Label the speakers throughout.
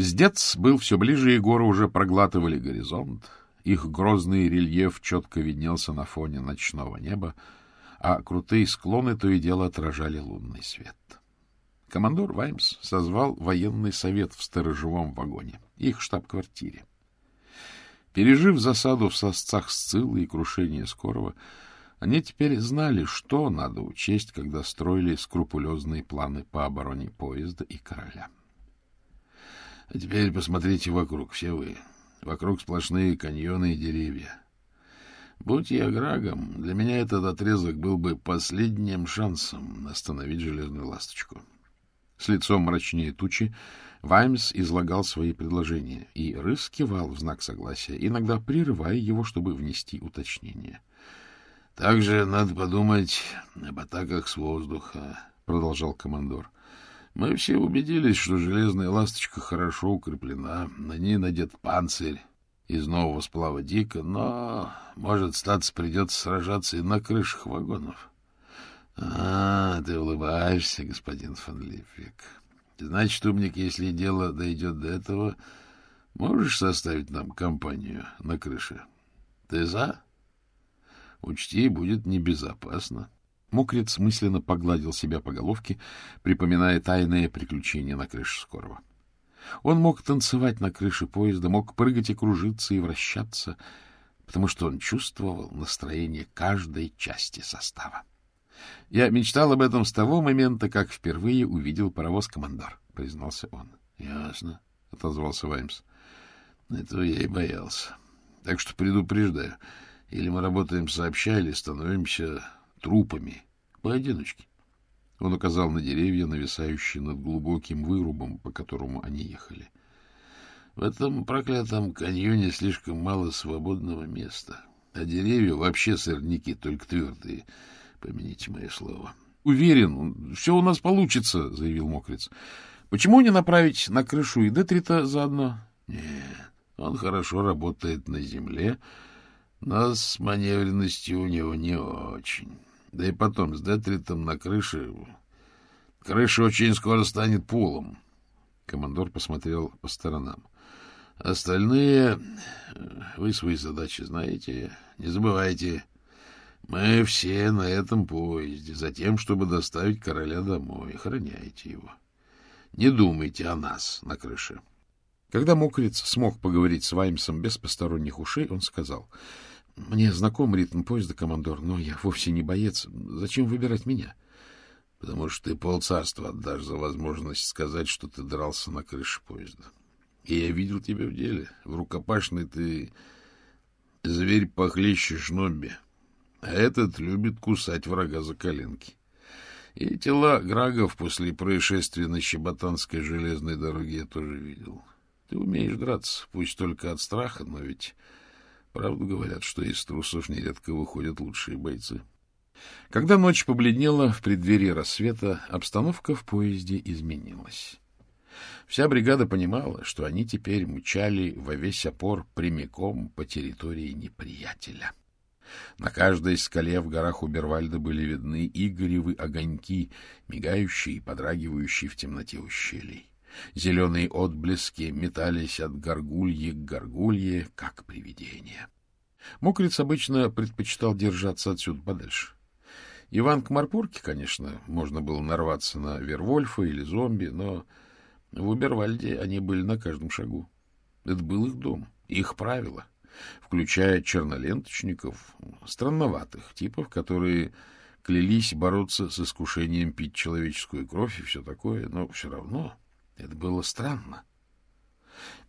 Speaker 1: Сдец был все ближе, и горы уже проглатывали горизонт. Их грозный рельеф четко виднелся на фоне ночного неба, а крутые склоны то и дело отражали лунный свет. Командор Ваймс созвал военный совет в сторожевом вагоне, их штаб-квартире. Пережив засаду в сосцах Сциллы и крушение Скорого, они теперь знали, что надо учесть, когда строили скрупулезные планы по обороне поезда и короля. — А теперь посмотрите вокруг, все вы. Вокруг сплошные каньоны и деревья. Будь я Грагом, для меня этот отрезок был бы последним шансом остановить железную ласточку. С лицом мрачнее тучи Ваймс излагал свои предложения, и Рыс кивал в знак согласия, иногда прерывая его, чтобы внести уточнение. — Также надо подумать об атаках с воздуха, — продолжал командор. — Мы все убедились, что железная ласточка хорошо укреплена, на ней надет панцирь из нового сплава дика, но, может, статься придется сражаться и на крышах вагонов. — А, ты улыбаешься, господин фон Липвик. Значит, умник, если дело дойдет до этого, можешь составить нам компанию на крыше? Ты за? Учти, будет небезопасно. Мокрец мысленно погладил себя по головке, припоминая тайные приключения на крыше скорого. Он мог танцевать на крыше поезда, мог прыгать и кружиться и вращаться, потому что он чувствовал настроение каждой части состава. Я мечтал об этом с того момента, как впервые увидел паровоз-командор, — признался он. — Ясно, — отозвался Ваймс. — Этого я и боялся. Так что предупреждаю, или мы работаем сообща, или становимся трупами поодиночке. Он указал на деревья, нависающие над глубоким вырубом, по которому они ехали. В этом проклятом каньоне слишком мало свободного места, а деревья вообще сорняки, только твердые — Помяните мое слово. — Уверен, все у нас получится, — заявил Мокриц. — Почему не направить на крышу и Детрита заодно? — Нет, он хорошо работает на земле, но с маневренностью у него не очень. Да и потом, с Детритом на крыше... Крыша очень скоро станет полом. Командор посмотрел по сторонам. Остальные... Вы свои задачи знаете. Не забывайте... Мы все на этом поезде, за тем, чтобы доставить короля домой. Охраняйте его. Не думайте о нас на крыше. Когда Мокриц смог поговорить с Ваймсом без посторонних ушей, он сказал, — Мне знаком ритм поезда, командор, но я вовсе не боец. Зачем выбирать меня? — Потому что ты полцарства отдашь за возможность сказать, что ты дрался на крыше поезда. И я видел тебя в деле. В рукопашной ты зверь похлеще шнобби. — а этот любит кусать врага за коленки. И тела Грагов после происшествия на Щеботанской железной дороге я тоже видел. Ты умеешь драться, пусть только от страха, но ведь правду говорят, что из трусов нередко выходят лучшие бойцы. Когда ночь побледнела в преддверии рассвета, обстановка в поезде изменилась. Вся бригада понимала, что они теперь мчали во весь опор прямиком по территории неприятеля. На каждой скале в горах Убервальда были видны игоревы огоньки, мигающие и подрагивающие в темноте ущелий. Зеленые отблески метались от горгульи к горгулье, как привидения. Мокриц обычно предпочитал держаться отсюда подальше. Иван к Марпурке, конечно, можно было нарваться на Вервольфа или зомби, но в Убервальде они были на каждом шагу. Это был их дом, их правила — включая черноленточников, странноватых типов, которые клялись бороться с искушением пить человеческую кровь и все такое, но все равно это было странно.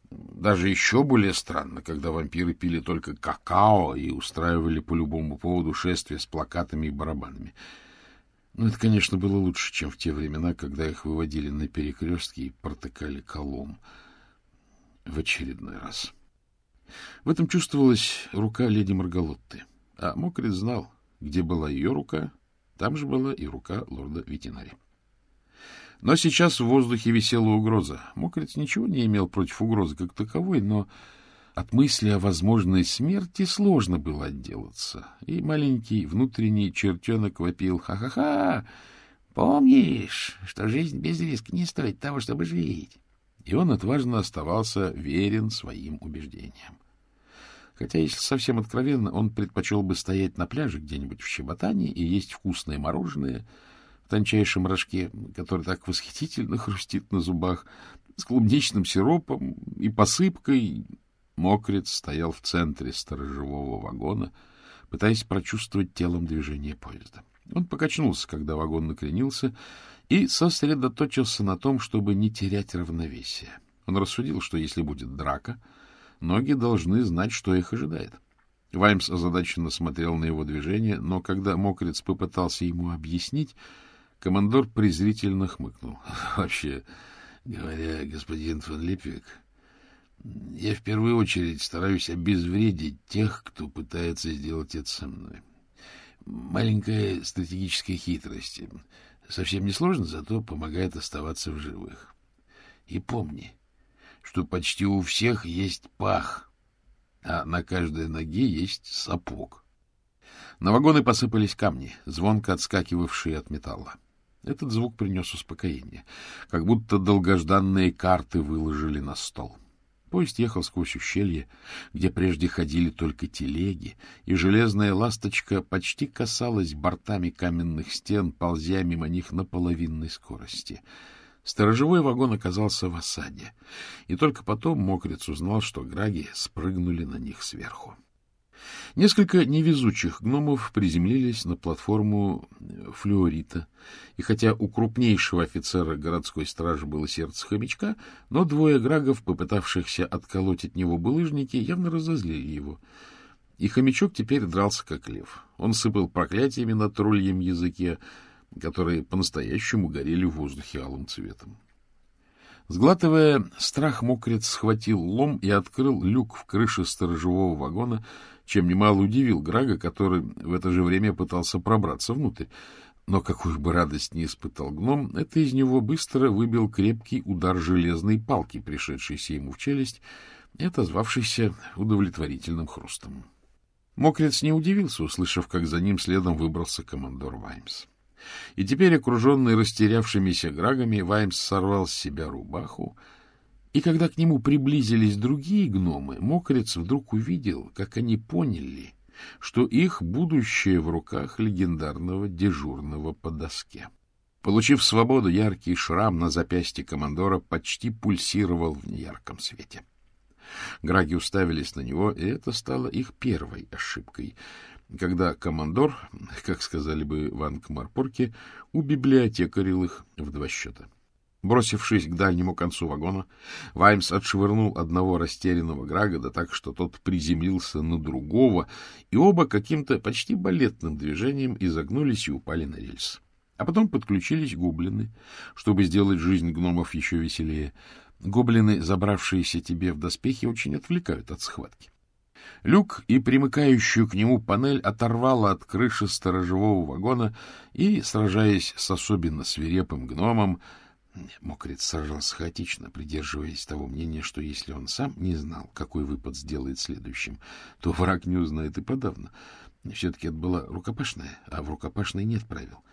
Speaker 1: Даже еще более странно, когда вампиры пили только какао и устраивали по любому поводу шествия с плакатами и барабанами. Но это, конечно, было лучше, чем в те времена, когда их выводили на перекрестки и протыкали колом в очередной раз. — в этом чувствовалась рука леди Маргалотты. А Мокрит знал, где была ее рука, там же была и рука лорда Ветинари. Но сейчас в воздухе висела угроза. Мокриц ничего не имел против угрозы как таковой, но от мысли о возможной смерти сложно было отделаться. И маленький внутренний чертенок вопил «Ха-ха-ха! Помнишь, что жизнь без риска не стоит того, чтобы жить?» и он отважно оставался верен своим убеждениям. Хотя, если совсем откровенно, он предпочел бы стоять на пляже где-нибудь в Щеботане и есть вкусное мороженое тончайшем рожке, который так восхитительно хрустит на зубах, с клубничным сиропом и посыпкой. Мокрец стоял в центре сторожевого вагона, пытаясь прочувствовать телом движение поезда. Он покачнулся, когда вагон накренился, и сосредоточился на том, чтобы не терять равновесие. Он рассудил, что если будет драка, ноги должны знать, что их ожидает. Ваймс озадаченно смотрел на его движение, но когда Мокрец попытался ему объяснить, командор презрительно хмыкнул. — Вообще говоря, господин фон Липвик, я в первую очередь стараюсь обезвредить тех, кто пытается сделать это со мной. Маленькая стратегическая хитрость. Совсем не сложно, зато помогает оставаться в живых. И помни, что почти у всех есть пах, а на каждой ноге есть сапог. На вагоны посыпались камни, звонко отскакивавшие от металла. Этот звук принес успокоение, как будто долгожданные карты выложили на стол. Поезд ехал сквозь ущелье, где прежде ходили только телеги, и железная ласточка почти касалась бортами каменных стен, ползя мимо них на половинной скорости. Сторожевой вагон оказался в осаде, и только потом Мокрец узнал, что граги спрыгнули на них сверху. Несколько невезучих гномов приземлились на платформу э, флюорита, и хотя у крупнейшего офицера городской стражи было сердце хомячка, но двое грагов, попытавшихся отколоть от него булыжники, явно разозлили его. И хомячок теперь дрался как лев. Он сыпал проклятиями на тролльем языке, которые по-настоящему горели в воздухе алым цветом. Сглатывая, страх мокрец схватил лом и открыл люк в крыше сторожевого вагона, чем немало удивил Грага, который в это же время пытался пробраться внутрь. Но какую бы радость не испытал гном, это из него быстро выбил крепкий удар железной палки, пришедшейся ему в челюсть и отозвавшийся удовлетворительным хрустом. Мокрец не удивился, услышав, как за ним следом выбрался командор Ваймс. И теперь, окруженный растерявшимися грагами, Ваймс сорвал с себя рубаху, и когда к нему приблизились другие гномы, Мокрец вдруг увидел, как они поняли, что их будущее в руках легендарного дежурного по доске. Получив свободу, яркий шрам на запястье командора почти пульсировал в неярком свете. Граги уставились на него, и это стало их первой ошибкой, когда командор, как сказали бы в Ангмарпорке, убиблиотекарил их в два счета. Бросившись к дальнему концу вагона, Ваймс отшвырнул одного растерянного Грагода так, что тот приземлился на другого, и оба каким-то почти балетным движением изогнулись и упали на рельс. А потом подключились гоблины, чтобы сделать жизнь гномов еще веселее. Гоблины, забравшиеся тебе в доспехи, очень отвлекают от схватки. Люк и примыкающую к нему панель оторвало от крыши сторожевого вагона, и, сражаясь с особенно свирепым гномом, Мокрец сражался хаотично, придерживаясь того мнения, что если он сам не знал, какой выпад сделает следующим, то враг не узнает и подавно. Все-таки это была рукопашная, а в рукопашной нет правил.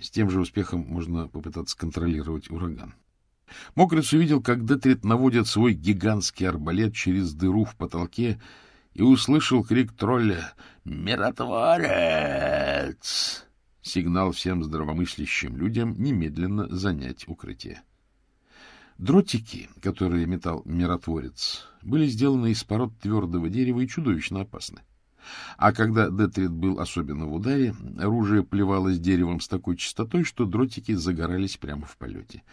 Speaker 1: С тем же успехом можно попытаться контролировать ураган. Мокрец увидел, как Детрит наводит свой гигантский арбалет через дыру в потолке и услышал крик тролля «Миротворец!» Сигнал всем здравомыслящим людям немедленно занять укрытие. Дротики, которые метал миротворец, были сделаны из пород твердого дерева и чудовищно опасны. А когда Детрит был особенно в ударе, оружие плевалось деревом с такой частотой, что дротики загорались прямо в полете.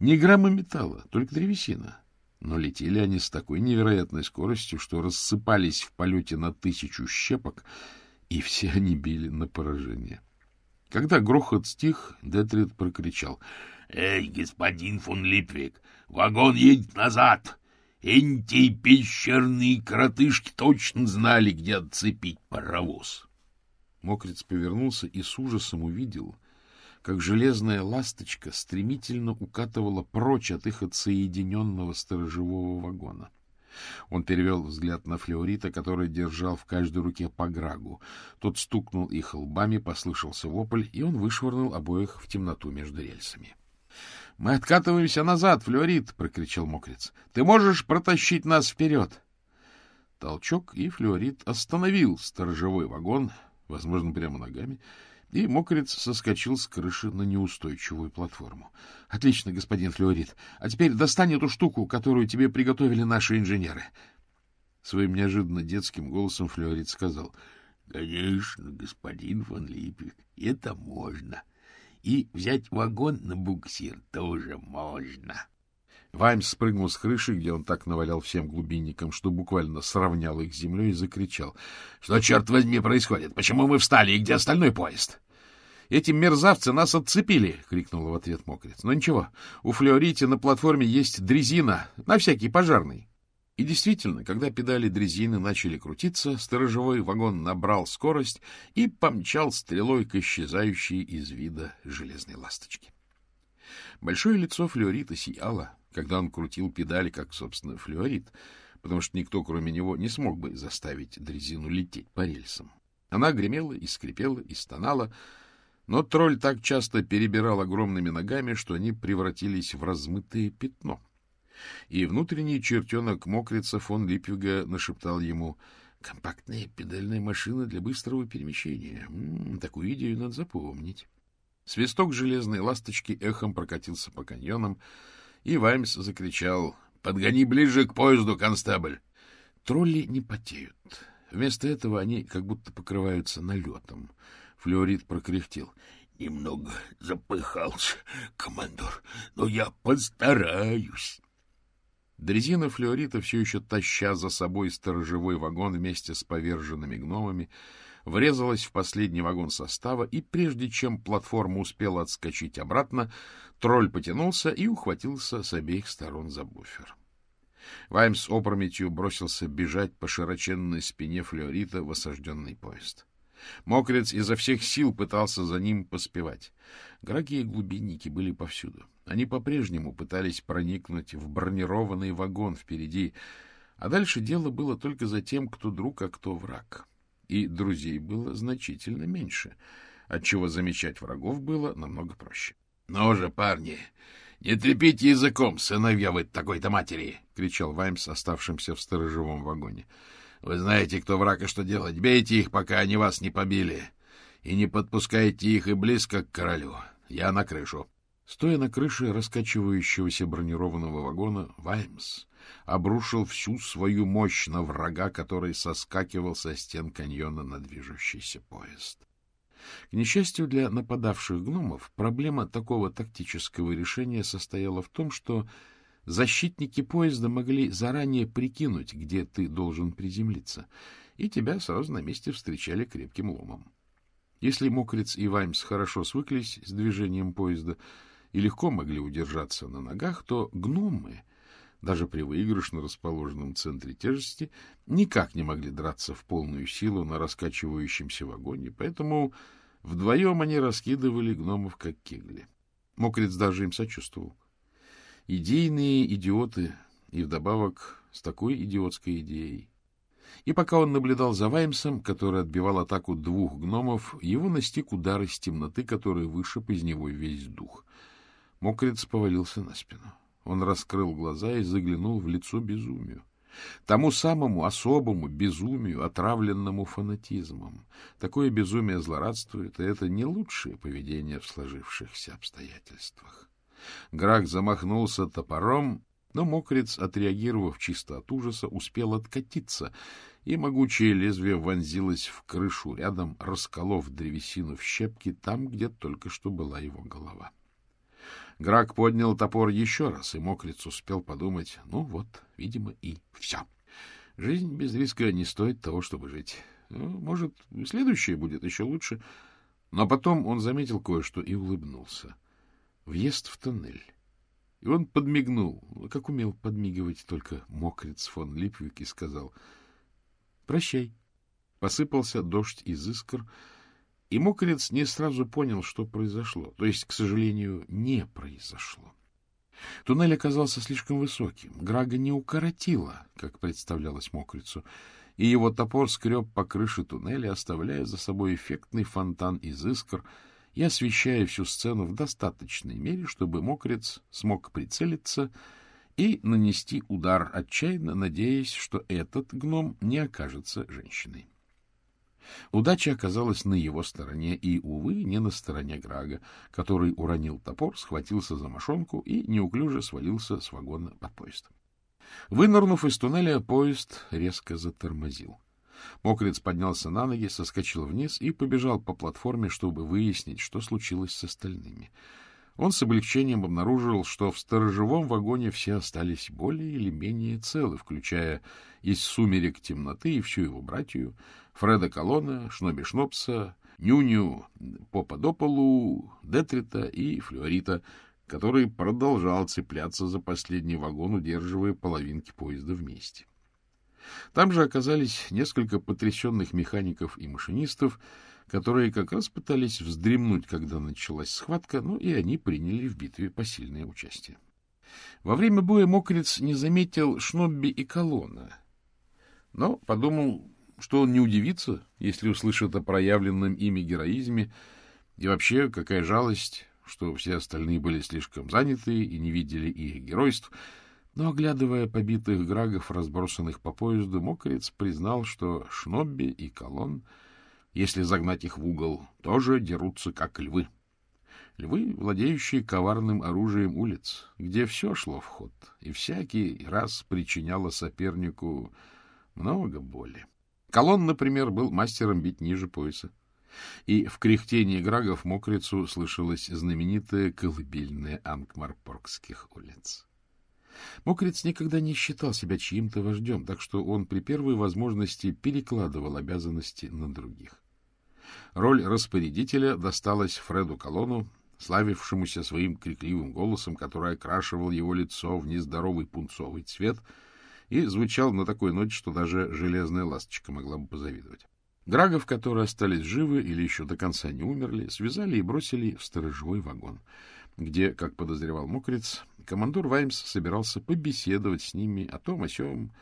Speaker 1: Ни грамма металла, только древесина. Но летели они с такой невероятной скоростью, что рассыпались в полете на тысячу щепок, и все они били на поражение. Когда грохот стих, Детрид прокричал. — Эй, господин фон Липвик, вагон едет назад! Эти пещерные кротышки точно знали, где отцепить паровоз. Мокрец повернулся и с ужасом увидел, как железная ласточка стремительно укатывала прочь от их отсоединенного сторожевого вагона. Он перевел взгляд на Флеорита, который держал в каждой руке по грагу. Тот стукнул их лбами, послышался вопль, и он вышвырнул обоих в темноту между рельсами. — Мы откатываемся назад, Флюорит! — прокричал мокрец. — Ты можешь протащить нас вперед? Толчок, и Флюорит остановил сторожевой вагон, возможно, прямо ногами, и мокрец соскочил с крыши на неустойчивую платформу. — Отлично, господин Флюорит. А теперь достань эту штуку, которую тебе приготовили наши инженеры. Своим неожиданно детским голосом Флюорит сказал. — Конечно, господин фон Липвик, это можно. И взять вагон на буксир тоже можно. Ваймс спрыгнул с крыши, где он так навалял всем глубинникам, что буквально сравнял их с землей, и закричал. — Что, черт возьми, происходит? Почему мы встали? И где остальной поезд? — Эти мерзавцы нас отцепили! — крикнул в ответ мокрец. — Но ничего, у Флеорити на платформе есть дрезина, на всякий пожарный. И действительно, когда педали дрезины начали крутиться, сторожевой вагон набрал скорость и помчал стрелой к исчезающей из вида железной ласточке. Большое лицо флюорита сияло, когда он крутил педали, как, собственно, флюорит, потому что никто, кроме него, не смог бы заставить дрезину лететь по рельсам. Она гремела и скрипела и стонала, но тролль так часто перебирал огромными ногами, что они превратились в размытое пятно. И внутренний чертенок мокрица фон Липвига нашептал ему «Компактная педальная машина для быстрого перемещения. М -м, такую идею надо запомнить». Свисток железной ласточки эхом прокатился по каньонам, и Ваймс закричал «Подгони ближе к поезду, констебль!» Тролли не потеют. Вместо этого они как будто покрываются налетом. Флюорит прокряхтел. — Немного запыхался, командор, но я постараюсь. Дрезина флюорита, все еще таща за собой сторожевой вагон вместе с поверженными гномами, врезалась в последний вагон состава, и прежде чем платформа успела отскочить обратно, тролль потянулся и ухватился с обеих сторон за буфер. Ваймс опрометью бросился бежать по широченной спине флюорита в осажденный поезд. Мокрец изо всех сил пытался за ним поспевать. Граги и глубинники были повсюду. Они по-прежнему пытались проникнуть в бронированный вагон впереди, а дальше дело было только за тем, кто друг, а кто враг и друзей было значительно меньше, отчего замечать врагов было намного проще. — Ну же, парни, не трепите языком, сыновья вы такой-то матери! — кричал Ваймс, оставшимся в сторожевом вагоне. — Вы знаете, кто враг и что делать. Бейте их, пока они вас не побили, и не подпускайте их и близко к королю. Я на крышу. Стоя на крыше раскачивающегося бронированного вагона, Ваймс обрушил всю свою мощь на врага, который соскакивал со стен каньона на движущийся поезд. К несчастью для нападавших гномов, проблема такого тактического решения состояла в том, что защитники поезда могли заранее прикинуть, где ты должен приземлиться, и тебя сразу на месте встречали крепким ломом. Если Мокриц и Ваймс хорошо свыклись с движением поезда и легко могли удержаться на ногах, то гномы — даже при выигрышно расположенном центре тяжести, никак не могли драться в полную силу на раскачивающемся вагоне, поэтому вдвоем они раскидывали гномов как кегли. Мокрец даже им сочувствовал. Идейные идиоты, и вдобавок с такой идиотской идеей. И пока он наблюдал за Ваймсом, который отбивал атаку двух гномов, его настиг удар из темноты, который вышиб из него весь дух. Мокрец повалился на спину. Он раскрыл глаза и заглянул в лицо безумию. Тому самому особому безумию, отравленному фанатизмом. Такое безумие злорадствует, и это не лучшее поведение в сложившихся обстоятельствах. Грак замахнулся топором, но мокрец, отреагировав чисто от ужаса, успел откатиться, и могучее лезвие вонзилось в крышу рядом, расколов древесину в щепки там, где только что была его голова. Грак поднял топор еще раз, и мокрец успел подумать, ну вот, видимо, и все. Жизнь без риска не стоит того, чтобы жить. Ну, может, следующее будет еще лучше. Но потом он заметил кое-что и улыбнулся. Въезд в тоннель. И он подмигнул, как умел подмигивать только мокрец фон Липвик, и сказал «Прощай». Посыпался дождь из искр, и мокрец не сразу понял, что произошло. То есть, к сожалению, не произошло. Туннель оказался слишком высоким. Грага не укоротила, как представлялось мокрицу, и его топор скреб по крыше туннеля, оставляя за собой эффектный фонтан из искр и освещая всю сцену в достаточной мере, чтобы мокрец смог прицелиться и нанести удар, отчаянно надеясь, что этот гном не окажется женщиной. Удача оказалась на его стороне и, увы, не на стороне Грага, который уронил топор, схватился за мошонку и неуклюже свалился с вагона под поезд. Вынырнув из туннеля, поезд резко затормозил. Мокрец поднялся на ноги, соскочил вниз и побежал по платформе, чтобы выяснить, что случилось с остальными. Он с облегчением обнаружил, что в сторожевом вагоне все остались более или менее целы, включая из сумерек темноты и всю его братью, Фреда Колона, Шноби Шнопса, Нюню, Попадополу, Детрита и Флюорита, который продолжал цепляться за последний вагон, удерживая половинки поезда вместе. Там же оказались несколько потрясенных механиков и машинистов, которые как раз пытались вздремнуть, когда началась схватка, ну и они приняли в битве посильное участие. Во время боя Мокрец не заметил Шнобби и Колона, но подумал, что он не удивится, если услышит о проявленном ими героизме, и вообще какая жалость, что все остальные были слишком заняты и не видели их геройств, но, оглядывая побитых грагов, разбросанных по поезду, Мокрец признал, что Шнобби и Колон — если загнать их в угол, тоже дерутся, как львы. Львы, владеющие коварным оружием улиц, где все шло в ход, и всякий раз причиняло сопернику много боли. Колон, например, был мастером бить ниже пояса. И в кряхтении грагов мокрицу слышалась знаменитая колыбельная Ангмарпоргских улиц. Мокриц никогда не считал себя чьим-то вождем, так что он при первой возможности перекладывал обязанности на других. Роль распорядителя досталась Фреду Колону, славившемуся своим крикливым голосом, который окрашивал его лицо в нездоровый пунцовый цвет и звучал на такой ноте, что даже железная ласточка могла бы позавидовать. Грагов, которые остались живы или еще до конца не умерли, связали и бросили в сторожевой вагон, где, как подозревал Мокриц, командор Ваймс собирался побеседовать с ними о том, о сём,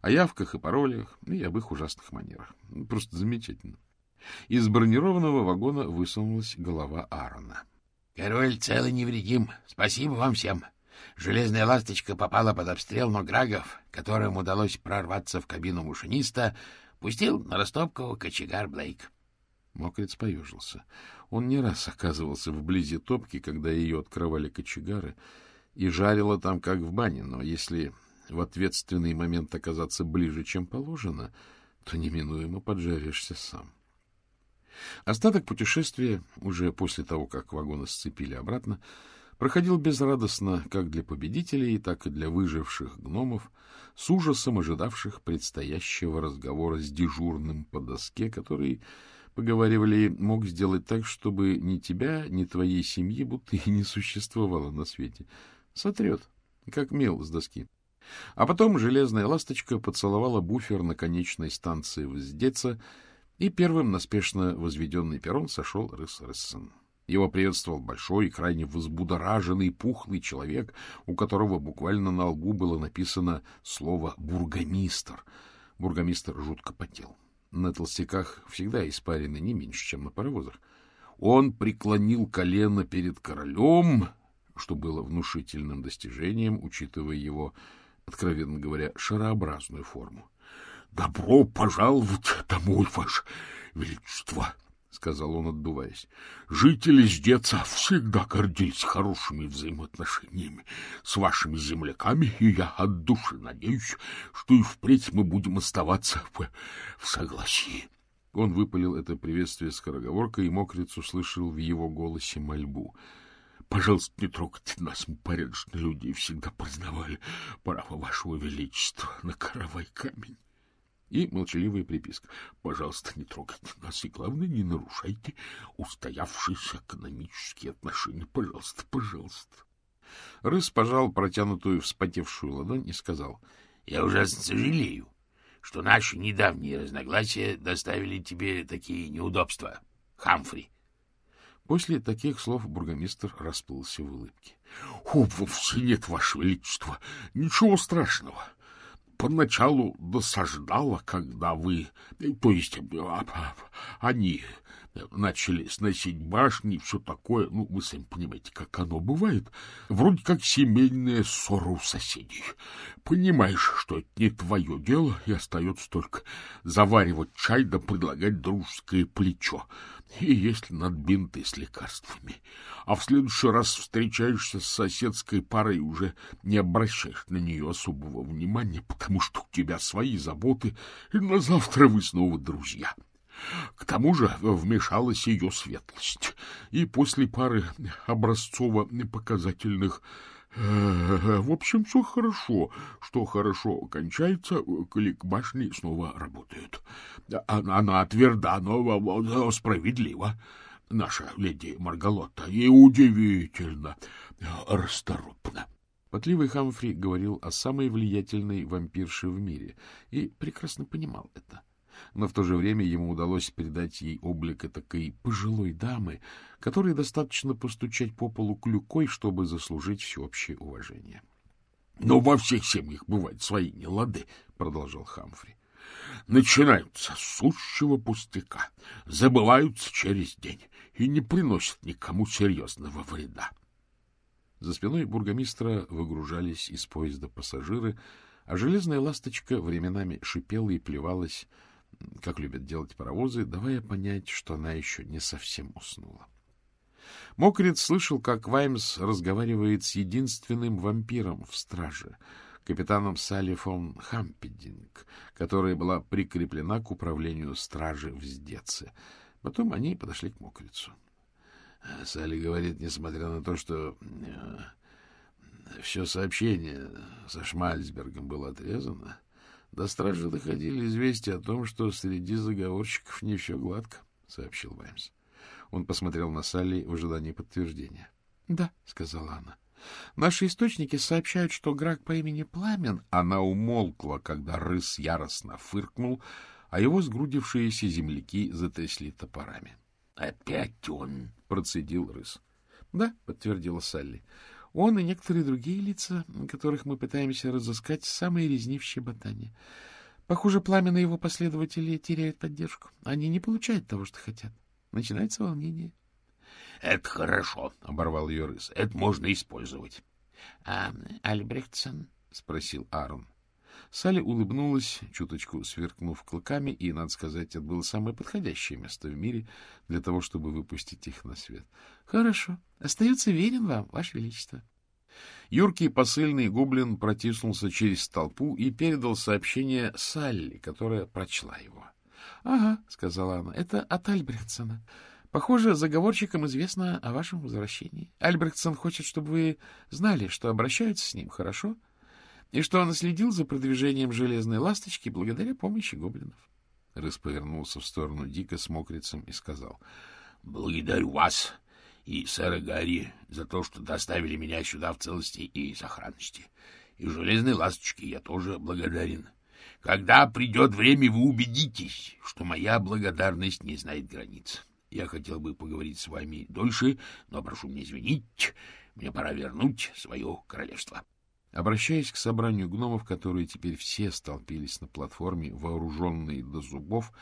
Speaker 1: о явках и паролях и об их ужасных манерах. Просто замечательно. Из бронированного вагона высунулась голова Аарона.
Speaker 2: — Король цел и невредим. Спасибо вам всем. Железная ласточка попала под обстрел, но Грагов, которым удалось прорваться в кабину машиниста, пустил на растопку кочегар Блейк.
Speaker 1: Мокрец поежился. Он не раз оказывался вблизи топки, когда ее открывали кочегары, и жарило там, как в бане, но если в ответственный момент оказаться ближе, чем положено, то неминуемо поджаришься сам. Остаток путешествия, уже после того, как вагоны сцепили обратно, проходил безрадостно как для победителей, так и для выживших гномов, с ужасом ожидавших предстоящего разговора с дежурным по доске, который, поговаривали, мог сделать так, чтобы ни тебя, ни твоей семьи будто и не существовало на свете. Сотрет, как мел с доски. А потом железная ласточка поцеловала буфер на конечной станции Вздеца, и первым на спешно возведенный перрон сошел Рыс Рыссон. Его приветствовал большой и крайне возбудораженный пухлый человек, у которого буквально на лбу было написано слово «бургомистр». Бургомистр жутко потел. На толстяках всегда испарены не меньше, чем на паровозах. Он преклонил колено перед королем, что было внушительным достижением, учитывая его, откровенно говоря, шарообразную форму. — Добро пожаловать домой, Ваше Величество! — сказал он, отдуваясь. — Жители Ждеца всегда гордились хорошими взаимоотношениями с вашими земляками, и я от души надеюсь, что и впредь мы будем оставаться в, в согласии. Он выпалил это приветствие скороговоркой, и мокрец услышал в его голосе мольбу. — Пожалуйста, не трогайте нас, мы порядочные люди и всегда признавали право вашего величества на каравай камень и молчаливая приписка. Пожалуйста, не трогайте нас и, главное, не нарушайте устоявшиеся экономические отношения. Пожалуйста, пожалуйста. Рыс пожал протянутую вспотевшую ладонь и сказал.
Speaker 2: — Я ужасно сожалею, что наши недавние разногласия доставили тебе такие неудобства, Хамфри.
Speaker 1: После таких слов бургомистр расплылся в улыбке. — О, вовсе нет, Ваше Величество, ничего страшного поначалу досаждала, когда вы, то есть а, а, они начали сносить башни и все такое. Ну, вы сами понимаете, как оно бывает. Вроде как семейная ссора у соседей. Понимаешь, что это не твое дело, и остается только заваривать чай да предлагать дружеское плечо. И если над бинты с лекарствами. А в следующий раз встречаешься с соседской парой уже не обращаешь на нее особого внимания, потому что у тебя свои заботы, и на завтра вы снова друзья. — к тому же вмешалась ее светлость, и после пары образцово-показательных в общем, все хорошо. Что хорошо кончается, клик башни снова работает. Она, тверда, но справедлива. Наша леди Маргалотта и удивительно расторопна.
Speaker 3: Потливый Хамфри говорил о самой влиятельной вампирше в мире и прекрасно понимал это. — но в то же время ему удалось передать ей облик такой пожилой дамы, которой достаточно постучать по полу клюкой, чтобы заслужить всеобщее уважение.
Speaker 1: — Но во всех семьях бывают свои нелады, — продолжал Хамфри. — Начинаются с сущего пустяка, забываются через день и не приносят никому серьезного вреда.
Speaker 3: За спиной бургомистра выгружались из поезда пассажиры, а железная ласточка временами шипела и плевалась, как любят делать паровозы, давая понять, что она еще не совсем уснула. Мокрит слышал, как Ваймс разговаривает с единственным вампиром в страже, капитаном Салли фон Хампединг, которая была прикреплена к управлению стражи в Сдеце. Потом они подошли к Мокрицу.
Speaker 2: Салли говорит, несмотря на то, что э, все сообщение со Шмальцбергом было отрезано, до стражи доходили известия о том, что среди заговорщиков не все гладко, — сообщил Ваймс.
Speaker 3: Он посмотрел на Салли в ожидании подтверждения. — Да, — сказала она. — Наши источники сообщают, что Грак по имени Пламен...
Speaker 1: Она умолкла, когда рыс яростно фыркнул, а его сгрудившиеся земляки затрясли топорами.
Speaker 2: — Опять он! — процедил рыс.
Speaker 3: — Да, — подтвердила Салли. Он и некоторые другие лица, которых мы пытаемся разыскать, самые резнившие ботане. Похоже, пламя его последователи теряют поддержку. Они не получают того, что хотят. Начинается волнение.
Speaker 2: — Это хорошо, — оборвал ее рыс. — Это можно использовать. — А Альбрехтсон? — спросил Аарон.
Speaker 3: Салли улыбнулась, чуточку сверкнув клыками, и, надо сказать, это было самое подходящее место в мире для того, чтобы выпустить их на свет. — Хорошо. Остается верен вам, Ваше Величество. Юркий посыльный гоблин протиснулся через толпу и передал сообщение Салли, которая прочла его. — Ага, — сказала она, — это от Альбрехтсона. Похоже, заговорщикам известно о вашем возвращении. Альбрехтсон хочет, чтобы вы знали, что обращаются с ним хорошо — и что он следил за продвижением железной ласточки благодаря помощи гоблинов.
Speaker 1: Рыс повернулся в сторону Дика с мокрицем и сказал.
Speaker 2: — Благодарю вас и сэра Гарри за то, что доставили меня сюда в целости и сохранности. И железной ласточке я тоже благодарен. Когда придет время, вы убедитесь, что моя благодарность не знает границ. Я хотел бы поговорить с вами дольше, но прошу меня извинить, мне пора вернуть свое королевство.
Speaker 3: Обращаясь к собранию гномов, которые теперь все столпились на платформе, вооруженные до зубов,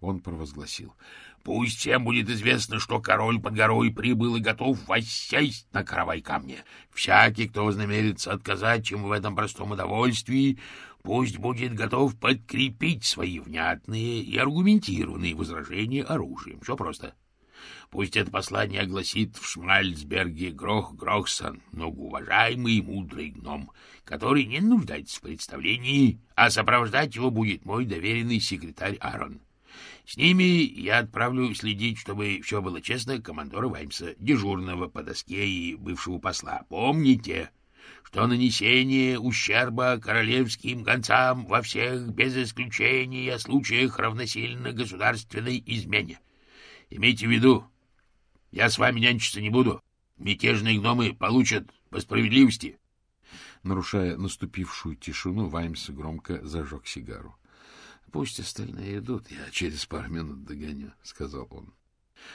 Speaker 3: он провозгласил.
Speaker 2: — Пусть всем будет известно, что король под горой прибыл и готов воссесть на каравай камне. Всякий, кто вознамерится отказать ему в этом простом удовольствии, пусть будет готов подкрепить свои внятные и аргументированные возражения оружием. Все просто. — Пусть это послание огласит в Шмальцберге Грох Грохсон, многоуважаемый и мудрый гном, который не нуждается в представлении, а сопровождать его будет мой доверенный секретарь Аарон. С ними я отправлю следить, чтобы все было честно, командора Ваймса, дежурного по доске и бывшего посла. Помните, что нанесение ущерба королевским гонцам во всех, без исключения, случаях равносильно государственной измене. Имейте в виду, я с вами нянчиться не буду. Мятежные гномы получат по справедливости.
Speaker 3: Нарушая наступившую тишину, Ваймс громко зажег сигару. — Пусть остальные идут, я через пару минут догоню, — сказал он.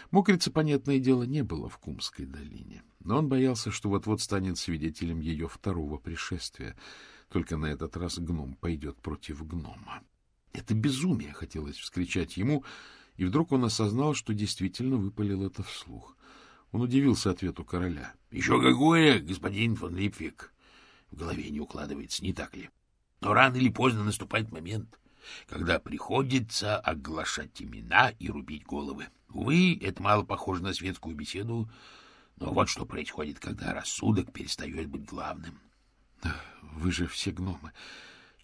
Speaker 3: Мокрица, понятное дело, не было в Кумской долине, но он боялся, что вот-вот станет свидетелем ее второго пришествия. Только на этот раз гном пойдет против гнома. Это безумие, хотелось вскричать ему,
Speaker 1: И вдруг он осознал, что действительно выпалил это вслух. Он удивился ответу короля.
Speaker 2: — Еще какое, господин фон Липвик? В голове не укладывается, не так ли? Но рано или поздно наступает момент, когда приходится оглашать имена и рубить головы. Увы, это мало похоже на светскую беседу, но вот что происходит, когда рассудок перестает быть главным.
Speaker 1: — Вы же все гномы.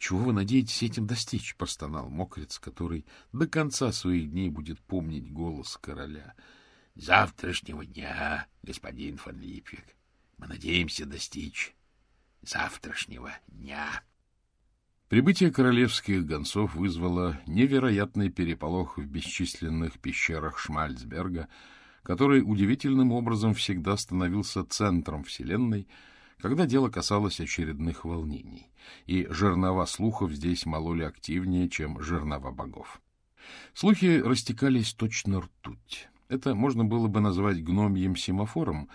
Speaker 1: Чего вы надеетесь этим достичь? — простонал мокрец, который до конца своих дней будет помнить голос короля.
Speaker 2: — Завтрашнего дня, господин фон Липвик, мы надеемся достичь завтрашнего дня.
Speaker 1: Прибытие королевских гонцов вызвало невероятный переполох в бесчисленных пещерах Шмальцберга, который удивительным образом всегда становился центром Вселенной, когда дело касалось очередных волнений, и жернова слухов здесь мололи активнее, чем жернова богов. Слухи растекались точно ртуть. Это можно было бы назвать гномьим семафором,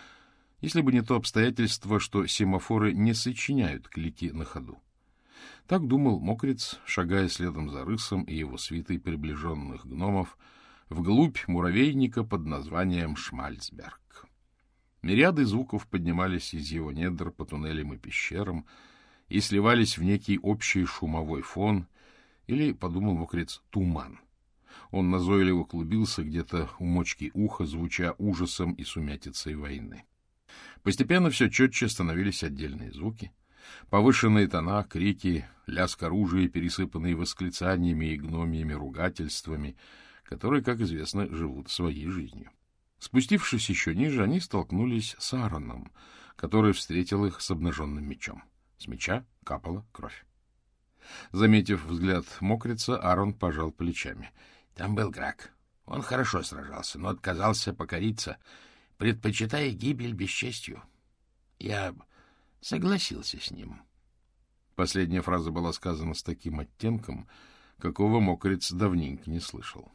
Speaker 1: если бы не то обстоятельство, что семафоры не сочиняют клики на ходу. Так думал мокрец, шагая следом за рысом и его свитой приближенных гномов вглубь муравейника под названием Шмальцберг. Мириады звуков поднимались из его недр по туннелям и пещерам и сливались в некий общий шумовой фон, или, подумал мокрец, туман. Он назойливо клубился где-то у мочки уха, звуча ужасом и сумятицей войны. Постепенно все четче становились отдельные звуки. Повышенные тона, крики, лязг оружия, пересыпанные восклицаниями и гномиями ругательствами, которые, как известно, живут своей жизнью. Спустившись еще ниже, они столкнулись с Аароном, который встретил их с обнаженным мечом. С меча капала кровь. Заметив взгляд мокрица, Аарон пожал плечами.
Speaker 2: Там был Грак. Он хорошо сражался, но отказался покориться, предпочитая гибель бесчестью. Я согласился с ним.
Speaker 1: Последняя фраза была сказана с таким оттенком, какого мокрец давненько не слышал.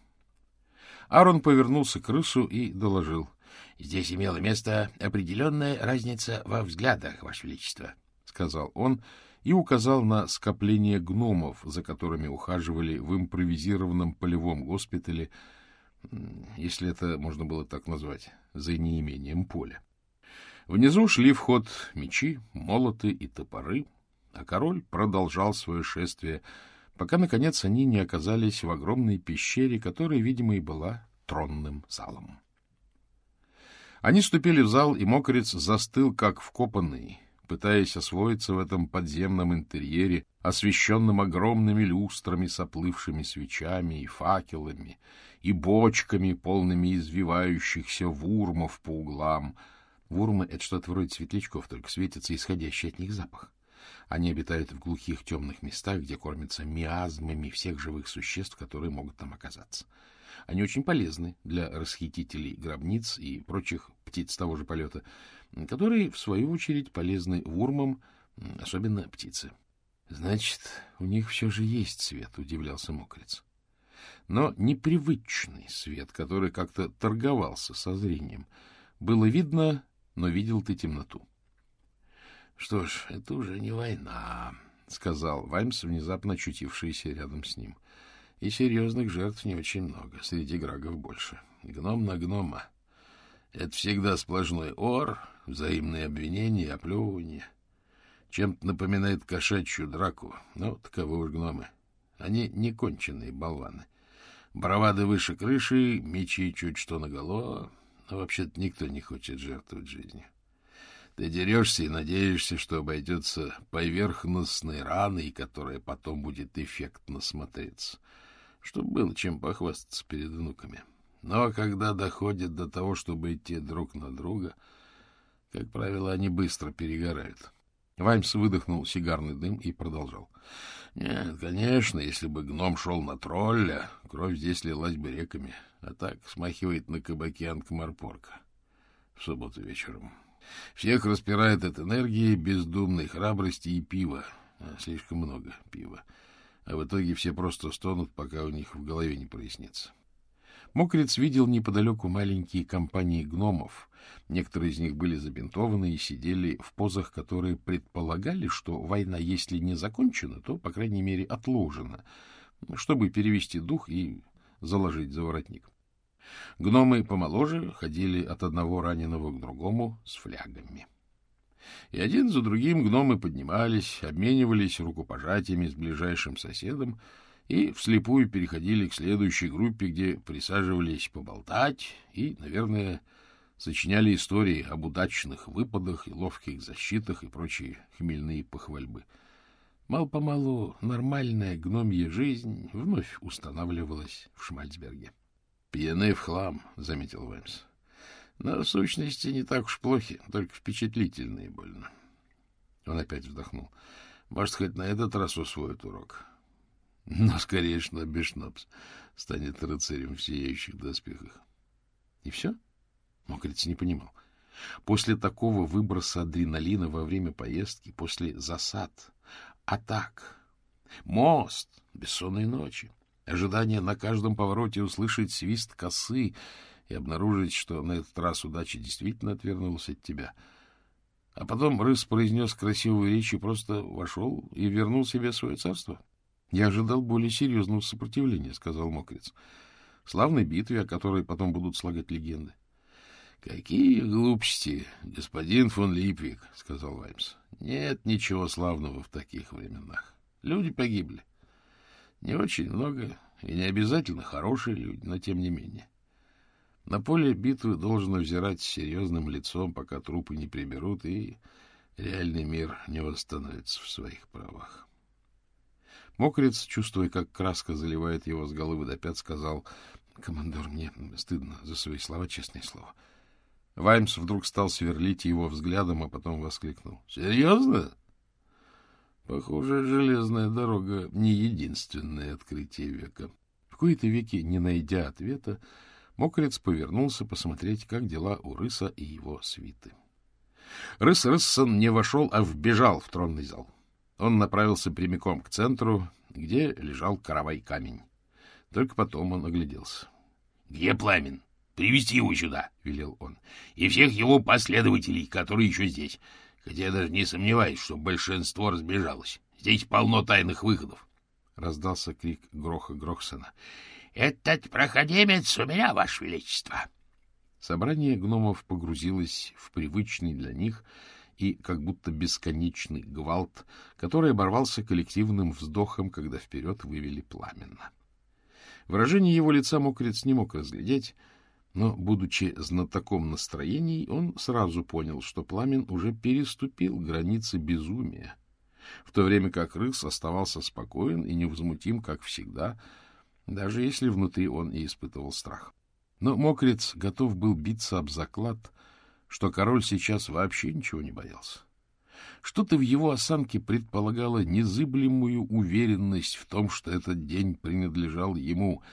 Speaker 1: Аарон повернулся к крысу и доложил.
Speaker 2: — Здесь имела место определенная разница во взглядах, Ваше Величество, —
Speaker 1: сказал он и указал на скопление гномов, за которыми ухаживали в импровизированном полевом госпитале, если это можно было так назвать, за неимением поля. Внизу шли в ход мечи, молоты и топоры, а король продолжал свое шествие — пока, наконец, они не оказались в огромной пещере, которая, видимо, и была тронным залом. Они ступили в зал, и мокрец застыл, как вкопанный, пытаясь освоиться в этом подземном интерьере, освещенном огромными люстрами с оплывшими свечами и факелами, и бочками, полными извивающихся вурмов по углам. Вурмы — это что-то вроде светлячков, только светится исходящий от них запах. Они обитают в глухих темных местах, где кормятся миазмами всех живых существ, которые могут там оказаться. Они очень полезны для расхитителей гробниц и прочих птиц того же полета, которые, в свою очередь, полезны вурмам, особенно птицы. — Значит, у них все же есть свет, — удивлялся мокрец. Но непривычный свет, который как-то торговался со зрением. Было видно, но видел ты темноту.
Speaker 2: Что ж, это уже не война, — сказал Ваймс, внезапно очутившийся рядом с ним. И серьезных жертв не очень много, среди грагов больше. Гном на гнома. Это всегда сплошной ор, взаимные обвинения и оплевывания. Чем-то напоминает кошачью драку, но таковы уж гномы. Они не конченые болваны. Бравады выше крыши, мечи чуть что наголо, но вообще-то никто не хочет жертвовать жизнью. Ты дерешься и надеешься, что обойдется поверхностной раной, которая потом будет эффектно смотреться, чтобы было чем похвастаться перед внуками. Но когда доходит до того, чтобы идти друг на друга, как правило, они быстро перегорают. Ваймс выдохнул сигарный дым и продолжал. Нет, конечно, если бы гном шел на тролля, кровь здесь лилась бы реками, а так смахивает на кабаки Анкмарпорка в субботу вечером. Всех распирает от энергии, бездумной храбрости и пива. А, слишком много пива. А в итоге все просто стонут, пока у них в голове не прояснится. Мокрец видел неподалеку маленькие компании гномов. Некоторые из них были забинтованы и сидели в позах, которые предполагали, что война, если не закончена, то, по крайней мере, отложена, чтобы перевести дух и
Speaker 1: заложить за воротник. Гномы помоложе ходили от одного раненого к другому с флягами. И один за другим гномы поднимались, обменивались рукопожатиями с ближайшим соседом и вслепую переходили к следующей группе, где присаживались поболтать и, наверное, сочиняли истории об удачных выпадах и ловких защитах и прочие хмельные похвальбы. Мало-помалу нормальная гномья жизнь вновь устанавливалась в Шмальцберге. — Пьяны в хлам, — заметил Ваймс. — Но в сущности не так уж плохи, только впечатлительные больно. Он опять вздохнул. — Может, хоть на этот раз усвоит урок. Но, конечно, Бешнапс станет рыцарем в сияющих доспехах. — И все? Мокриц не понимал. После такого выброса адреналина во время поездки, после засад, атак, мост, бессонные ночи, Ожидание на каждом повороте услышать свист косы и обнаружить, что на этот раз удача действительно отвернулась от тебя. А потом рыс произнес красивую речь и просто вошел и вернул себе свое царство. — Я ожидал более серьезного сопротивления, — сказал Мокриц. — Славной битве, о которой потом будут слагать легенды. — Какие глупости, господин фон Липвик, — сказал Ваймс. — Нет ничего славного в таких временах. Люди погибли. Не очень много и не обязательно хорошие люди, но тем не менее. На поле битвы должно взирать серьезным лицом, пока трупы не приберут, и реальный мир не восстановится в своих правах. Мокрец, чувствуя, как краска заливает его с головы до пят, сказал, «Командор, мне стыдно за свои слова, честное слово». Ваймс вдруг стал сверлить его взглядом, а потом воскликнул. «Серьезно? Похоже, железная дорога — не единственное открытие века. В кои-то веки, не найдя ответа, Мокрец повернулся посмотреть, как дела у Рыса и его свиты. Рыс Рыссон не вошел, а вбежал в тронный зал. Он направился прямиком к центру, где лежал каравай камень. Только потом он огляделся.
Speaker 2: — Где Пламен? Привести его сюда, — велел он. — И всех его последователей, которые еще здесь хотя я даже не сомневаюсь, что большинство разбежалось. Здесь полно тайных выходов.
Speaker 1: Раздался крик Гроха Грохсона.
Speaker 2: — Этот проходимец у меня, Ваше Величество!
Speaker 1: Собрание гномов погрузилось в привычный для них и как будто бесконечный гвалт, который оборвался коллективным вздохом, когда вперед вывели пламенно. Выражение его лица мокрец не мог разглядеть, но, будучи знатоком настроений, он сразу понял, что Пламен уже переступил границы безумия, в то время как Рыс оставался спокоен и невозмутим, как всегда, даже если внутри он и испытывал страх. Но Мокрец готов был биться об заклад, что король сейчас вообще ничего не боялся. Что-то в его осанке предполагало незыблемую уверенность в том, что этот день принадлежал ему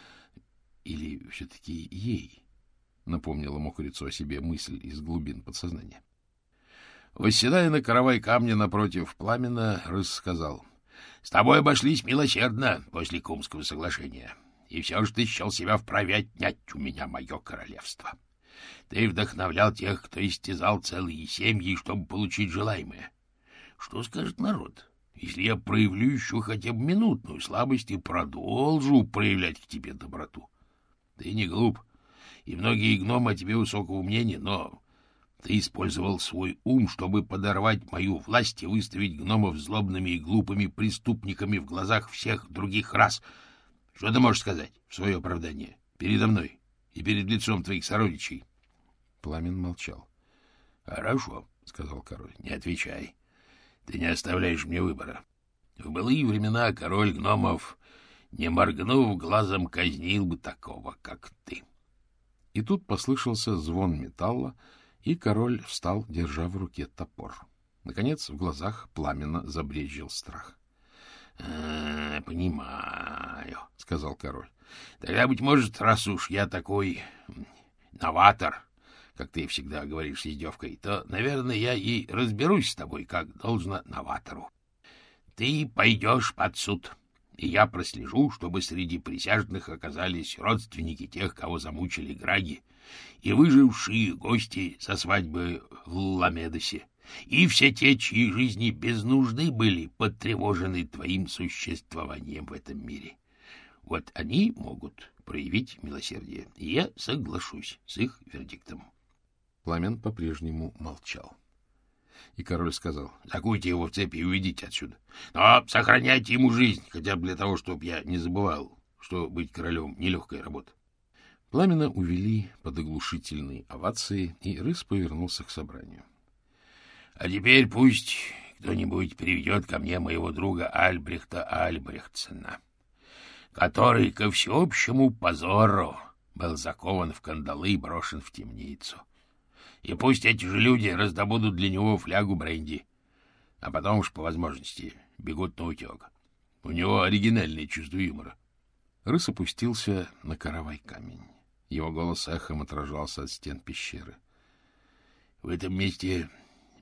Speaker 1: или все-таки ей напомнила мокрицу о себе мысль из глубин подсознания. Восседая на каравай камня напротив пламена, Рыс сказал, — С тобой обошлись милосердно после Кумского соглашения, и все же ты счел себя вправе отнять у меня мое королевство. Ты вдохновлял тех, кто истязал целые семьи, чтобы получить желаемое. Что скажет народ, если я проявлю еще хотя бы минутную слабость и продолжу проявлять к тебе доброту? Ты не глуп, и многие гномы о тебе высокого мнения, но ты использовал свой ум, чтобы подорвать мою власть и выставить гномов злобными и глупыми преступниками в глазах всех других рас. Что ты можешь сказать в свое оправдание передо мной и перед лицом твоих сородичей? Пламен молчал. — Хорошо, — сказал король, — не отвечай. Ты не оставляешь мне выбора. В былые времена король гномов, не моргнув глазом, казнил бы такого, как ты. И тут послышался звон металла, и король встал, держа в руке топор. Наконец в глазах пламенно забрезжил страх.
Speaker 2: «Э, — Понимаю, — сказал король. — Тогда, быть может, раз уж я такой новатор, как ты всегда говоришь с издевкой, то, наверное, я и разберусь с тобой, как должно новатору. Ты пойдешь под суд. — и я прослежу, чтобы среди присяжных оказались родственники тех, кого замучили граги, и выжившие гости со свадьбы в Ламедосе, и все те, чьи жизни без нужды были потревожены твоим существованием в этом мире. Вот они могут проявить милосердие, и я соглашусь с их вердиктом.
Speaker 1: Пламен по-прежнему молчал. И король сказал, —
Speaker 2: Закуйте его в цепи и уведите отсюда. Но сохраняйте ему жизнь, хотя бы для того, чтобы я не забывал, что быть королем — нелегкая работа.
Speaker 1: Пламена увели под оглушительные овации, и рыс повернулся к собранию.
Speaker 2: — А теперь пусть кто-нибудь приведет ко мне моего друга Альбрехта Альбрехтсена, который, ко всеобщему позору, был закован в кандалы и брошен в темницу. И пусть эти же люди раздобудут для него флягу бренди, а потом уж по возможности бегут на утек. У него оригинальное чувство юмора.
Speaker 1: Рыс опустился на каравай камень. Его голос эхом отражался от стен пещеры.
Speaker 2: — В этом месте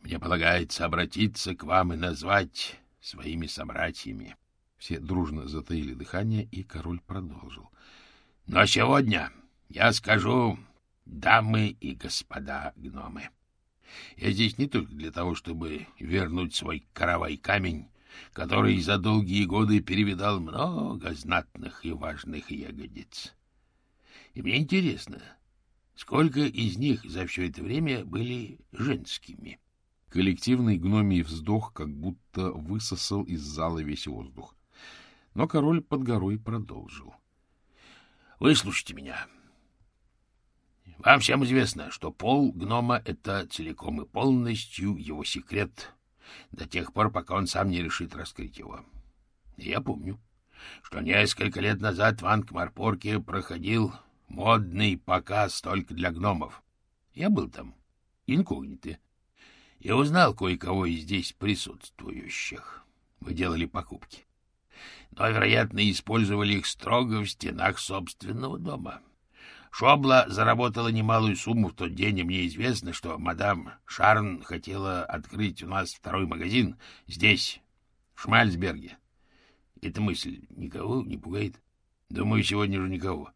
Speaker 2: мне полагается обратиться к вам и назвать своими собратьями.
Speaker 1: Все дружно затаили дыхание, и король продолжил.
Speaker 2: — Но сегодня я скажу, дамы и господа гномы, я здесь не только для того, чтобы вернуть свой каравай камень, который за долгие годы перевидал много знатных и важных ягодиц. И мне интересно, сколько из них за все это время были женскими?
Speaker 1: Коллективный гномий вздох как будто высосал из зала весь воздух. Но король под горой продолжил.
Speaker 2: — Выслушайте меня. Вам всем известно, что пол гнома — это целиком и полностью его секрет до тех пор, пока он сам не решит раскрыть его. Я помню, что несколько лет назад в Ангмарпорке проходил Модный показ только для гномов. Я был там, инкогнито, и узнал кое-кого из здесь присутствующих. Мы делали покупки. Но, вероятно, использовали их строго в стенах собственного дома. Шобла заработала немалую сумму в тот день, и мне известно, что мадам Шарн хотела открыть у нас второй магазин здесь, в Шмальцберге. Эта мысль никого не пугает? Думаю, сегодня же никого.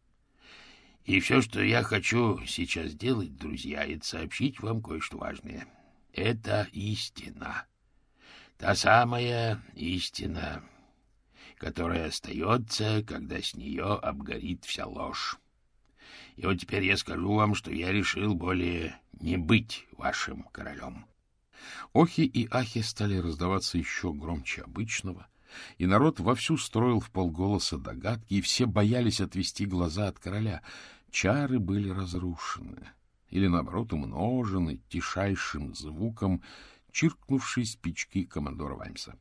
Speaker 2: И все, что я хочу сейчас сделать, друзья, это сообщить вам кое-что важное. Это истина. Та самая истина, которая остается, когда с нее обгорит вся ложь. И вот теперь я скажу вам, что я решил более не быть вашим королем.
Speaker 1: Охи и ахи стали раздаваться еще громче обычного, и народ вовсю строил в полголоса догадки, и все боялись отвести глаза от короля — чары были разрушены или, наоборот, умножены тишайшим звуком чиркнувшей спички командора Ваймса.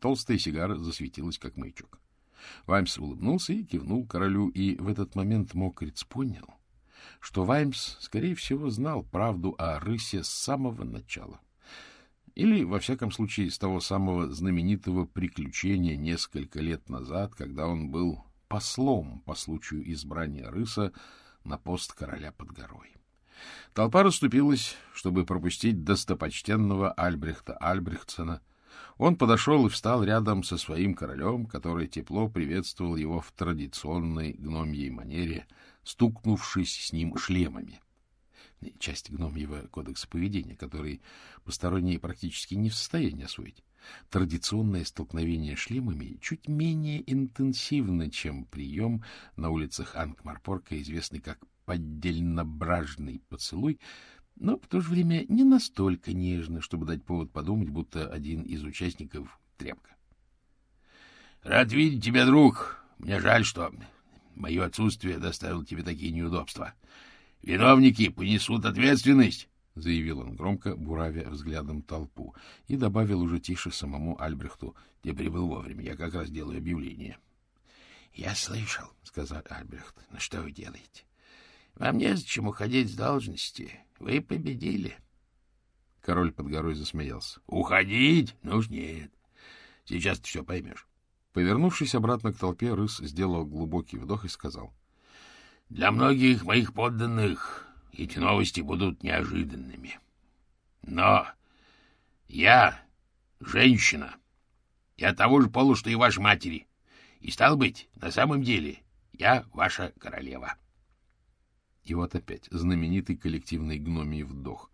Speaker 1: Толстая сигара засветилась, как маячок. Ваймс улыбнулся и кивнул королю, и в этот момент Мокриц понял, что Ваймс, скорее всего, знал правду о рысе с самого начала. Или, во всяком случае, с того самого знаменитого приключения несколько лет назад, когда он был послом по случаю избрания рыса на пост короля под горой. Толпа расступилась, чтобы пропустить достопочтенного Альбрехта Альбрехтсона. Он подошел и встал рядом со своим королем, который тепло приветствовал его в традиционной гномьей манере, стукнувшись с ним шлемами. Часть гномьего кодекса поведения, который посторонние практически не в состоянии освоить. Традиционное столкновение шлемами чуть менее интенсивно, чем прием на улицах Ангмарпорка, известный как поддельно-бражный поцелуй, но в то же время не настолько нежно, чтобы дать повод подумать, будто один из участников — тряпка.
Speaker 2: — Рад видеть тебя, друг. Мне жаль, что мое отсутствие доставило тебе такие неудобства. Виновники понесут ответственность.
Speaker 1: — заявил он громко, буравя взглядом толпу, и добавил уже тише самому Альбрехту. — Ты прибыл вовремя, я как раз делаю объявление.
Speaker 2: — Я слышал, — сказал Альбрехт. — Ну что вы делаете? Вам незачем уходить с должности. Вы победили.
Speaker 1: Король под горой засмеялся.
Speaker 2: — Уходить? Ну уж нет. Сейчас ты все поймешь.
Speaker 1: Повернувшись обратно к толпе, рыс сделал глубокий вдох и сказал.
Speaker 2: — Для многих моих подданных эти новости будут неожиданными. Но я женщина. Я того же пола, что и ваши матери. И, стал быть, на самом деле, я ваша королева.
Speaker 1: И вот опять знаменитый коллективный гномий вдох.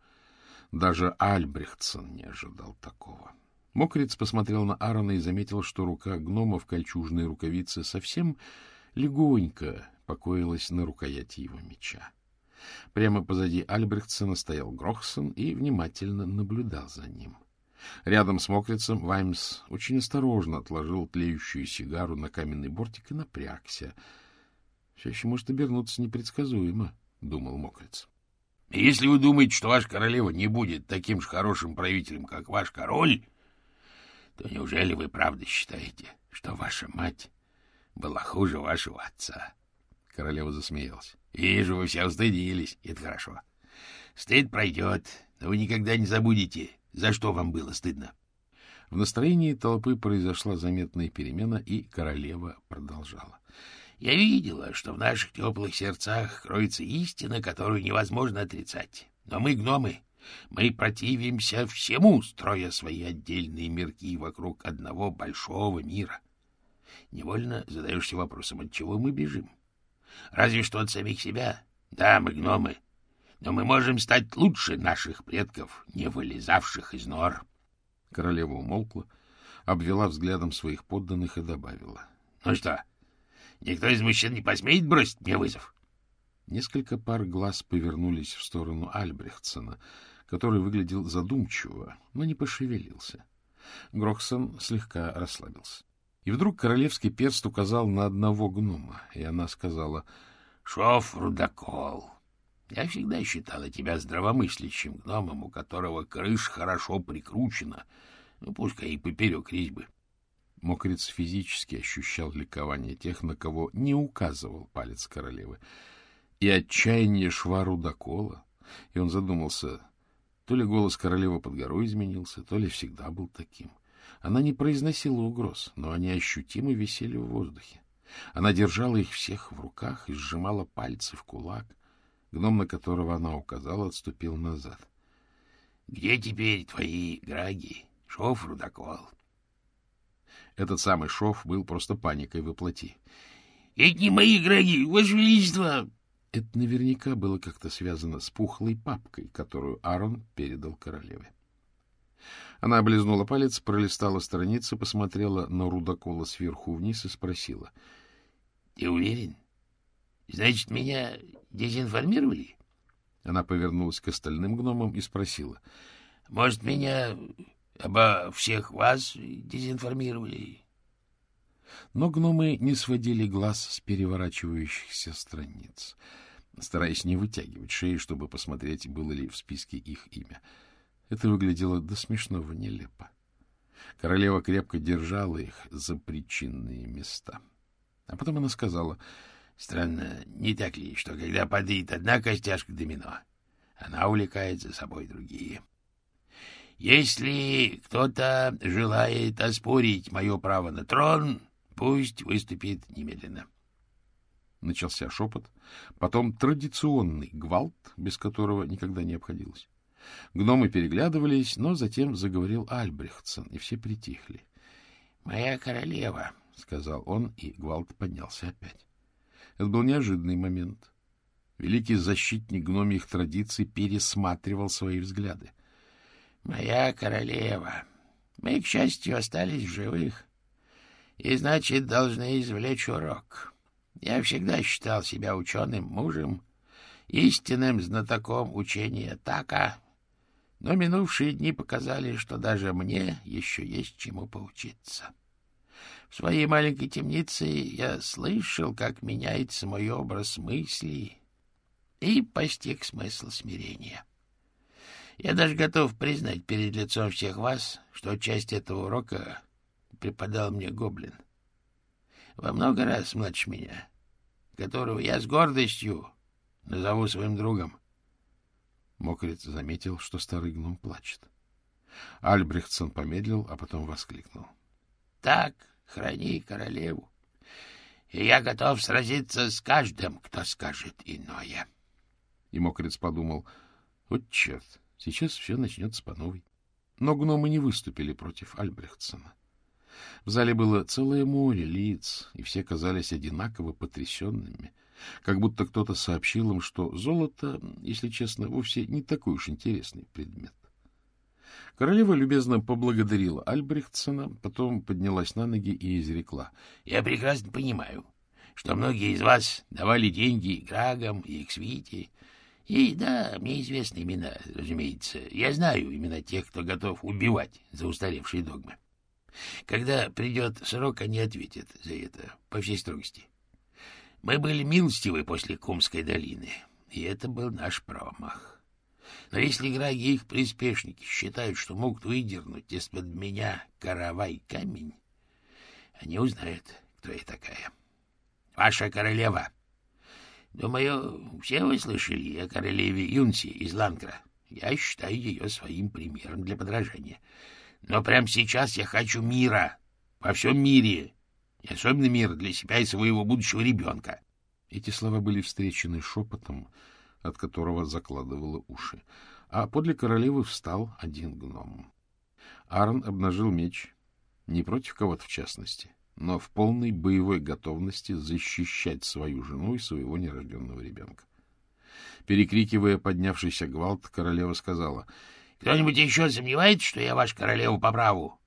Speaker 1: Даже Альбрехтсон не ожидал такого. Мокриц посмотрел на Аарона и заметил, что рука гнома в кольчужной рукавице совсем легонько покоилась на рукояти его меча. Прямо позади Альбрехтсона стоял Грохсон и внимательно наблюдал за ним. Рядом с мокрицем Ваймс очень осторожно отложил тлеющую сигару на каменный бортик и напрягся. Все еще может обернуться непредсказуемо, — думал мокриц.
Speaker 2: — Если вы думаете, что ваша королева не будет таким же хорошим правителем, как ваш король, то неужели вы правда считаете, что ваша мать была хуже вашего отца? Королева засмеялась. — Вижу, вы все устыдились. Это хорошо. Стыд пройдет, но вы никогда не забудете, за что вам было стыдно.
Speaker 1: В настроении толпы произошла заметная перемена, и королева продолжала.
Speaker 2: — Я видела, что в наших теплых сердцах кроется истина, которую невозможно отрицать. Но мы, гномы, мы противимся всему, строя свои отдельные мирки вокруг одного большого мира. Невольно задаешься вопросом, от чего мы бежим. Разве что от самих себя. Да, мы гномы, но мы можем стать лучше наших предков, не вылезавших из нор.
Speaker 1: Королева умолкла, обвела взглядом своих подданных и добавила.
Speaker 2: — Ну что, никто из мужчин не посмеет бросить мне вызов?
Speaker 1: Несколько пар глаз повернулись в сторону Альбрехтсона, который выглядел задумчиво, но не пошевелился. Грохсон слегка расслабился. И вдруг королевский перст указал на одного гнома, и она сказала —
Speaker 2: Шов Рудокол. Я всегда считала тебя здравомыслящим гномом, у которого крыша хорошо прикручена, ну, пускай и поперек резьбы.
Speaker 1: Мокрец физически ощущал ликование тех, на кого не указывал палец королевы, и отчаяние шва Рудокола, и он задумался, то ли голос королевы под горой изменился, то ли всегда был таким. Она не произносила угроз, но они ощутимо висели в воздухе. Она держала их всех в руках и сжимала пальцы в кулак — Гном, на которого она указала, отступил назад.
Speaker 2: — Где теперь твои граги, шов, рудокол?
Speaker 1: Этот самый шов был просто паникой воплоти.
Speaker 2: — Это не мои граги, Ваше Величество!
Speaker 1: Это наверняка было как-то связано с пухлой папкой, которую Аарон передал королеве. Она облизнула палец, пролистала страницы, посмотрела на Рудокола сверху вниз и спросила.
Speaker 2: — Ты уверен? Значит, меня дезинформировали?
Speaker 1: Она повернулась к остальным гномам и спросила.
Speaker 2: — Может, меня обо всех вас дезинформировали?
Speaker 1: Но гномы не сводили глаз с переворачивающихся страниц, стараясь не вытягивать шеи, чтобы посмотреть, было ли в списке их имя. Это выглядело до смешного нелепо. Королева крепко держала их за причинные места. А потом она сказала —
Speaker 2: Странно, не так ли, что когда падает одна костяшка домино, она увлекает за собой другие? Если кто-то желает оспорить мое право на трон, пусть выступит немедленно.
Speaker 1: Начался шепот, потом традиционный гвалт, без которого никогда не обходилось. Гномы переглядывались, но затем заговорил Альбрехтсон, и все притихли.
Speaker 2: — Моя королева, — сказал он, и гвалт поднялся опять.
Speaker 1: Это был неожиданный момент. Великий защитник гномьих традиций пересматривал свои взгляды.
Speaker 2: — Моя королева, мы, к счастью, остались в живых, и, значит, должны извлечь урок. Я всегда считал себя ученым мужем, истинным знатоком учения Така, но минувшие дни показали, что даже мне еще есть чему поучиться. — в своей маленькой темнице я слышал, как меняется мой образ мыслей, и постиг смысл смирения. Я даже готов признать перед лицом всех вас, что часть этого урока преподал мне гоблин. Во много раз младше меня, которого я с гордостью назову своим другом.
Speaker 1: Мокрец заметил, что старый гном плачет. Альбрехтсон помедлил, а потом воскликнул.
Speaker 2: — Так храни королеву. И я готов сразиться с каждым, кто скажет иное.
Speaker 1: И мокрец подумал, вот черт, сейчас все начнется по новой. Но гномы не выступили против Альбрехтсона. В зале было целое море лиц, и все казались одинаково потрясенными, как будто кто-то сообщил им, что золото, если честно, вовсе не такой уж интересный предмет. Королева любезно поблагодарила Альбрехтсона, потом поднялась на ноги и изрекла.
Speaker 2: — Я прекрасно понимаю, что многие из вас давали деньги Грагам и их свите. И да, мне известны имена, разумеется. Я знаю имена тех, кто готов убивать за устаревшие догмы. Когда придет срок, они ответят за это по всей строгости. Мы были милостивы после Кумской долины, и это был наш промах. Но если Граги и их приспешники считают, что могут выдернуть из-под меня каравай камень, они узнают, кто я такая. Ваша королева. Думаю, все вы слышали о королеве Юнси из Ланкра. Я считаю ее своим примером для подражания. Но прямо сейчас я хочу мира во всем мире, и особенно мира для себя и своего будущего ребенка.
Speaker 1: Эти слова были встречены шепотом, от которого закладывало уши. А подле королевы встал один гном. Аарон обнажил меч, не против кого-то в частности, но в полной боевой готовности защищать свою жену и своего нерожденного ребенка. Перекрикивая поднявшийся гвалт, королева сказала —
Speaker 2: кто-нибудь еще сомневается, что я ваш королева по праву?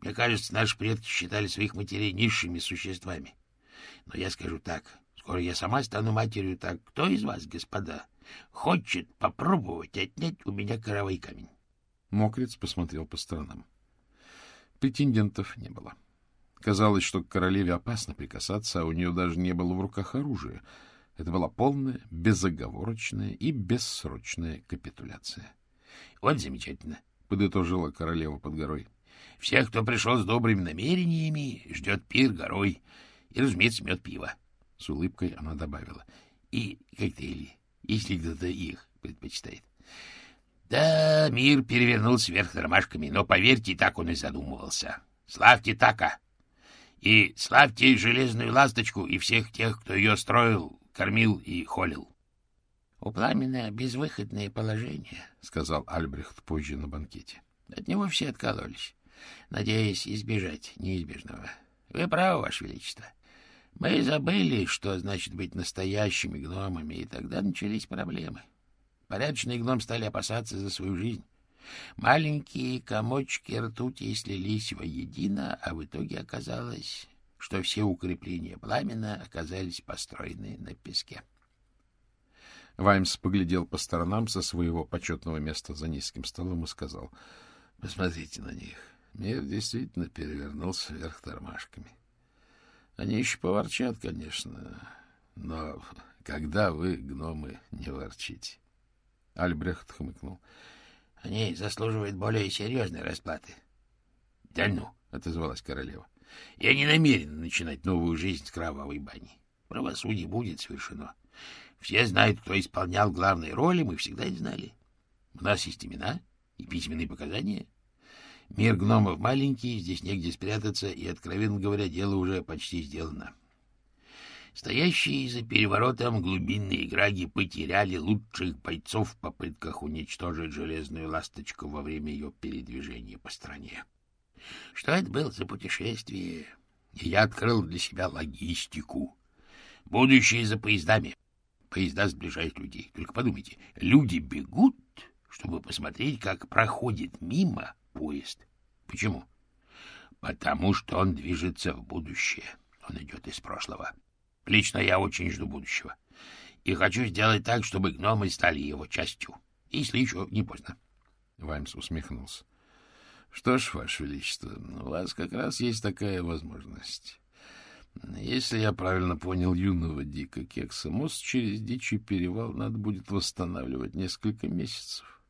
Speaker 2: Мне кажется, наши предки считали своих матерей низшими существами. Но я скажу так, скоро я сама стану матерью, так кто из вас, господа, хочет попробовать отнять у меня коровый камень?
Speaker 1: Мокрец посмотрел по сторонам. Претендентов не было. Казалось, что к королеве опасно прикасаться, а у нее даже не было в руках оружия. Это была полная, безоговорочная и бессрочная капитуляция.
Speaker 2: — Вот замечательно, —
Speaker 1: подытожила королева под горой.
Speaker 2: — Всех, кто пришел с добрыми намерениями, ждет пир горой и, разумеется, мед пива. С улыбкой она добавила. — И коктейли, если кто-то их предпочитает. Да, мир перевернулся вверх тормашками, но, поверьте, так он и задумывался. Славьте Така! И славьте железную ласточку и всех тех, кто ее строил, кормил и холил. У пламена безвыходное положение, — сказал Альбрехт позже на банкете. От него все откололись, надеясь избежать неизбежного. Вы правы, Ваше Величество. Мы забыли, что значит быть настоящими гномами, и тогда начались проблемы. Порядочные гном стали опасаться за свою жизнь. Маленькие комочки ртути слились воедино, а в итоге оказалось, что все укрепления пламена оказались построены на песке.
Speaker 1: — Ваймс поглядел по сторонам со своего почетного места за низким столом и сказал, — Посмотрите на них. Мир действительно перевернулся вверх тормашками. Они еще поворчат, конечно, но когда вы, гномы, не ворчите? Альбрехт хмыкнул.
Speaker 2: — Они заслуживают более серьезной расплаты. — Да ну, —
Speaker 1: отозвалась королева.
Speaker 2: — Я не намерен начинать новую жизнь с кровавой бани. Правосудие будет совершено. — все знают, кто исполнял главные роли, мы всегда это знали. У нас есть имена и письменные показания. Мир гномов маленький, здесь негде спрятаться, и, откровенно говоря, дело уже почти сделано. Стоящие за переворотом глубинные граги потеряли лучших бойцов в попытках уничтожить железную ласточку во время ее передвижения по стране. Что это было за путешествие? Я открыл для себя логистику. Будущее за поездами. Поезда сближают людей. Только подумайте, люди бегут, чтобы посмотреть, как проходит мимо поезд. Почему? Потому что он движется в будущее. Он идет из прошлого. Лично я очень жду будущего. И хочу сделать так, чтобы гномы стали его частью. Если еще не поздно.
Speaker 1: Ваймс усмехнулся. — Что ж, Ваше Величество, у вас как раз есть такая возможность. Если я правильно понял юного Дика Кекса, мост через Дичий перевал надо будет восстанавливать несколько месяцев.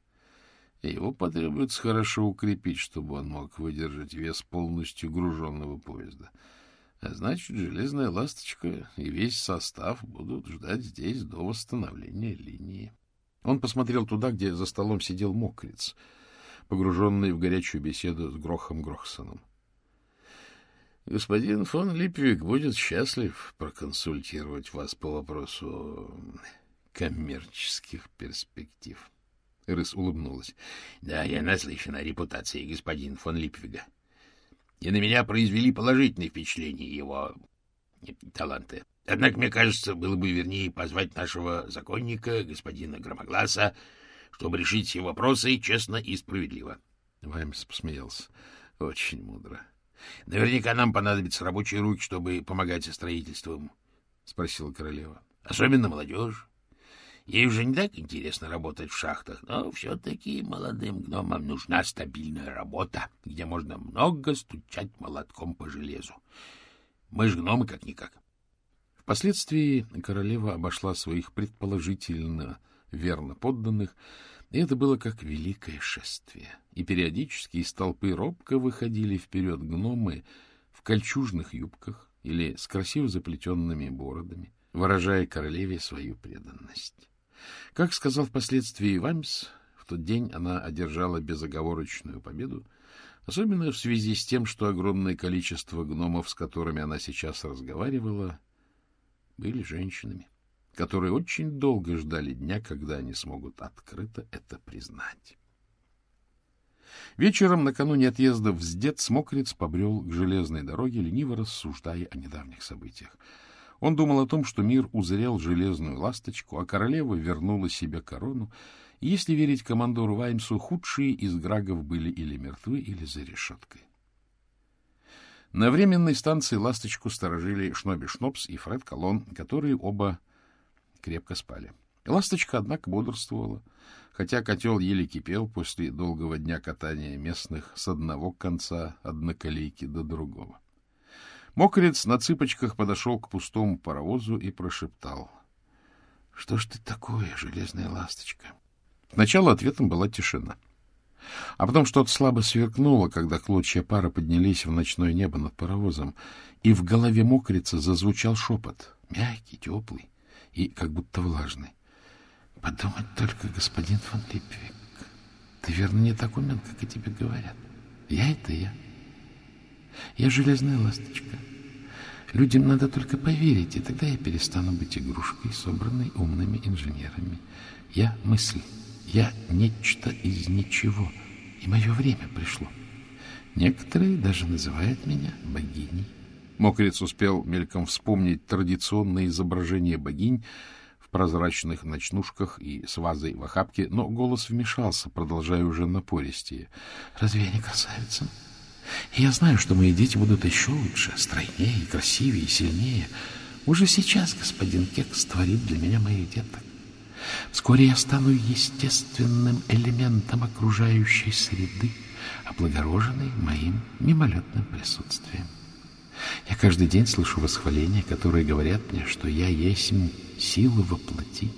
Speaker 1: И его потребуется хорошо укрепить, чтобы он мог выдержать вес полностью груженного поезда. А значит, железная ласточка и весь состав будут ждать здесь до восстановления линии. Он посмотрел туда, где за столом сидел мокрец, погруженный в горячую беседу с Грохом Грохсоном. Господин фон Липвик будет счастлив проконсультировать вас по вопросу коммерческих перспектив.
Speaker 2: Рыс улыбнулась. — Да, я наслышан о репутации господина фон Липвига. И на меня произвели положительное впечатление его таланты. Однако, мне кажется, было бы вернее позвать нашего законника, господина Громогласа, чтобы решить все вопросы честно и справедливо.
Speaker 1: Ваймс посмеялся. — Очень мудро.
Speaker 2: — Наверняка нам понадобятся рабочие руки, чтобы помогать со строительством.
Speaker 1: — спросила королева.
Speaker 2: — Особенно молодежь. Ей уже не так интересно работать в шахтах, но все-таки молодым гномам нужна стабильная работа, где можно много стучать молотком по железу. Мы же гномы как-никак.
Speaker 1: Впоследствии королева обошла своих предположительно верно подданных, и это было как великое шествие. И периодически из толпы робко выходили вперед гномы в кольчужных юбках или с красиво заплетенными бородами, выражая королеве свою преданность. Как сказал впоследствии Ваймс, в тот день она одержала безоговорочную победу, особенно в связи с тем, что огромное количество гномов, с которыми она сейчас разговаривала, были женщинами, которые очень долго ждали дня, когда они смогут открыто это признать. Вечером, накануне отъезда в Сдец, Мокриц побрел к железной дороге, лениво рассуждая о недавних событиях. Он думал о том, что мир узрел железную ласточку, а королева вернула себе корону, и, если верить командору Ваймсу, худшие из грагов были или мертвы, или за решеткой. На временной станции ласточку сторожили Шноби Шнопс и Фред Колон, которые оба крепко спали. Ласточка, однако, бодрствовала, хотя котел еле кипел после долгого дня катания местных с одного конца одноколейки до другого. Мокрец на цыпочках подошел к пустому паровозу и прошептал. — Что ж ты такое, железная ласточка? Сначала ответом была тишина. А потом что-то слабо сверкнуло, когда клочья пара поднялись в ночное небо над паровозом, и в голове мокрица зазвучал шепот, мягкий, теплый и как будто влажный. — Подумать только, господин фон Липвик, ты верно не так умен, как и тебе говорят. Я — это я. — я железная ласточка. Людям надо только поверить, и тогда я перестану быть игрушкой, собранной умными инженерами. Я мысль, я нечто из ничего, и мое время пришло. Некоторые даже называют меня богиней. Мокрец успел мельком вспомнить традиционное изображение богинь в прозрачных ночнушках и с вазой в охапке, но голос вмешался, продолжая уже напористее. — Разве я не красавица? — и я знаю, что мои дети будут еще лучше, стройнее, красивее, сильнее. Уже сейчас господин Кекс творит для меня моих деток. Вскоре я стану естественным элементом окружающей среды, облагороженной моим мимолетным присутствием. Я каждый день слышу восхваления, которые говорят мне, что я есть сила воплоти,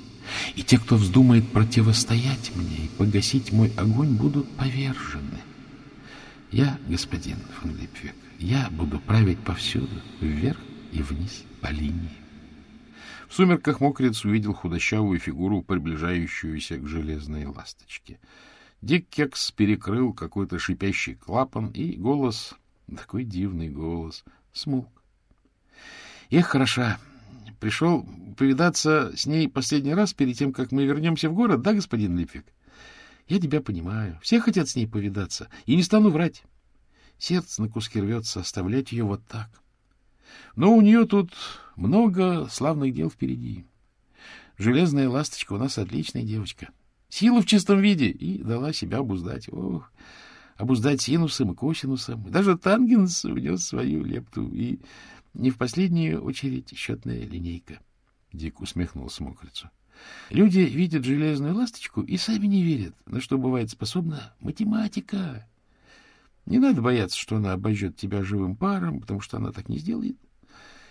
Speaker 1: и те, кто вздумает противостоять мне и погасить мой огонь, будут повержены. Я, господин фон Липвек, я буду править повсюду, вверх и вниз по линии. В сумерках мокрец увидел худощавую фигуру, приближающуюся к железной ласточке. Дик Кекс перекрыл какой-то шипящий клапан, и голос, такой дивный голос, смолк. Эх, хороша. Пришел повидаться с ней последний раз перед тем, как мы вернемся в город, да, господин Липвик? Я тебя понимаю. Все хотят с ней повидаться. И не стану врать. Сердце на куски рвется оставлять ее вот так. Но у нее тут много славных дел впереди. Железная ласточка у нас отличная девочка. Сила в чистом виде. И дала себя обуздать. Ох, обуздать синусом и косинусом. Даже тангенс внес свою лепту. И не в последнюю очередь счетная линейка. Дик усмехнулся мокрицу. Люди видят железную ласточку и сами не верят, на что бывает способна математика. Не надо бояться, что она обожжет тебя живым паром, потому что она так не сделает.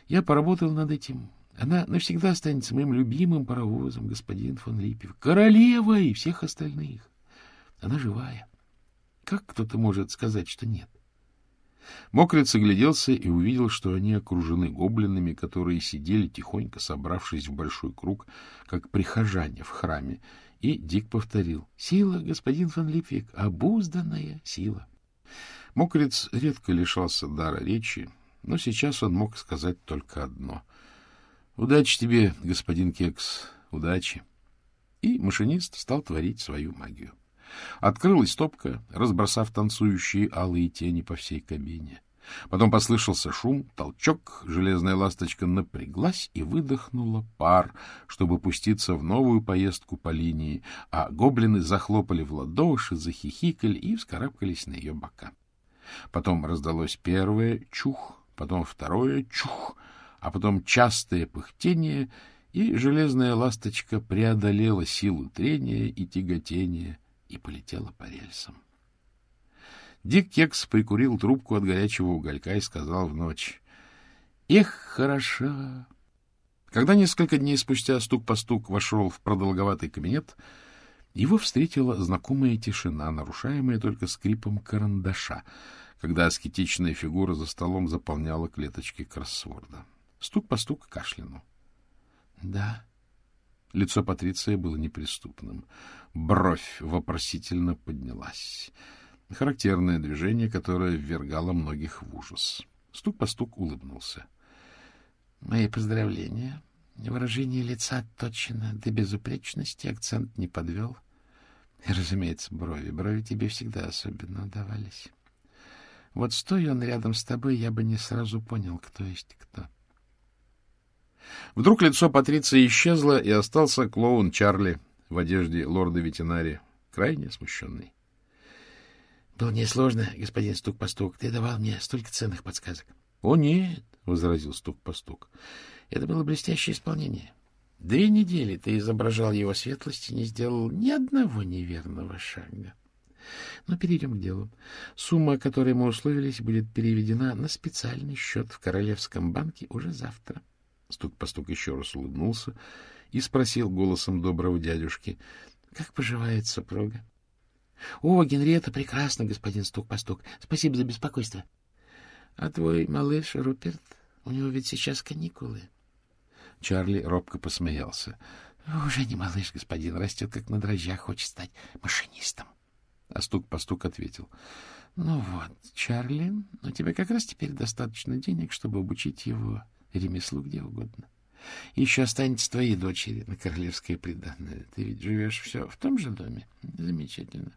Speaker 1: Я поработал над этим. Она навсегда останется моим любимым паровозом, господин фон Липев, королевой всех остальных. Она живая. Как кто-то может сказать, что нет? Мокрец огляделся и увидел, что они окружены гоблинами, которые сидели тихонько, собравшись в большой круг, как прихожане в храме. И Дик повторил. — Сила, господин фон Липвик, обузданная сила. Мокрец редко лишался дара речи, но сейчас он мог сказать только одно. — Удачи тебе, господин Кекс, удачи. И машинист стал творить свою магию. — Открылась топка, разбросав танцующие алые тени по всей кабине. Потом послышался шум, толчок, железная ласточка напряглась и выдохнула пар, чтобы пуститься в новую поездку по линии, а гоблины захлопали в ладоши, захихикали и вскарабкались на ее бока. Потом раздалось первое чух, потом второе чух, а потом частое пыхтение, и железная ласточка преодолела силу трения и тяготения и полетела по рельсам. Дик Кекс прикурил трубку от горячего уголька и сказал в ночь, «Эх, хороша!» Когда несколько дней спустя стук по стук вошел в продолговатый кабинет, его встретила знакомая тишина, нарушаемая только скрипом карандаша, когда аскетичная фигура за столом заполняла клеточки кроссворда. Стук по стук кашлянул. — Да. Лицо Патриция было неприступным. Бровь вопросительно поднялась. Характерное движение, которое ввергало многих в ужас. Стук по стук улыбнулся. — Мои поздравления. Выражение лица отточено до безупречности, акцент не подвел. И, разумеется, брови. Брови тебе всегда особенно давались. Вот стоя он рядом с тобой, я бы не сразу понял, кто есть кто. Вдруг лицо Патриции исчезло, и остался клоун Чарли в одежде лорда-ветеринария, крайне смущенный. — Было несложно, господин Стук-постук. Ты давал мне столько ценных подсказок. — О, нет, — возразил Стук-постук. — Это было блестящее исполнение. Две недели ты изображал его светлость и не сделал ни одного неверного шага. Но перейдем к делу. Сумма, о которой мы условились, будет переведена на специальный счет в Королевском банке уже завтра. Стук-постук еще раз улыбнулся и спросил голосом доброго дядюшки, как поживает супруга. — О, Генриетта, прекрасно, господин Стук-постук. Спасибо за беспокойство. — А твой малыш Руперт, у него ведь сейчас каникулы. Чарли робко посмеялся. — Уже не малыш, господин, растет как на дрожжах, хочет стать машинистом. А стук-постук ответил. — Ну вот, Чарли, у тебя как раз теперь достаточно денег, чтобы обучить его ремеслу где угодно. Еще останется твоей дочери на королевское приданное. Ты ведь живешь все в том же доме. Замечательно.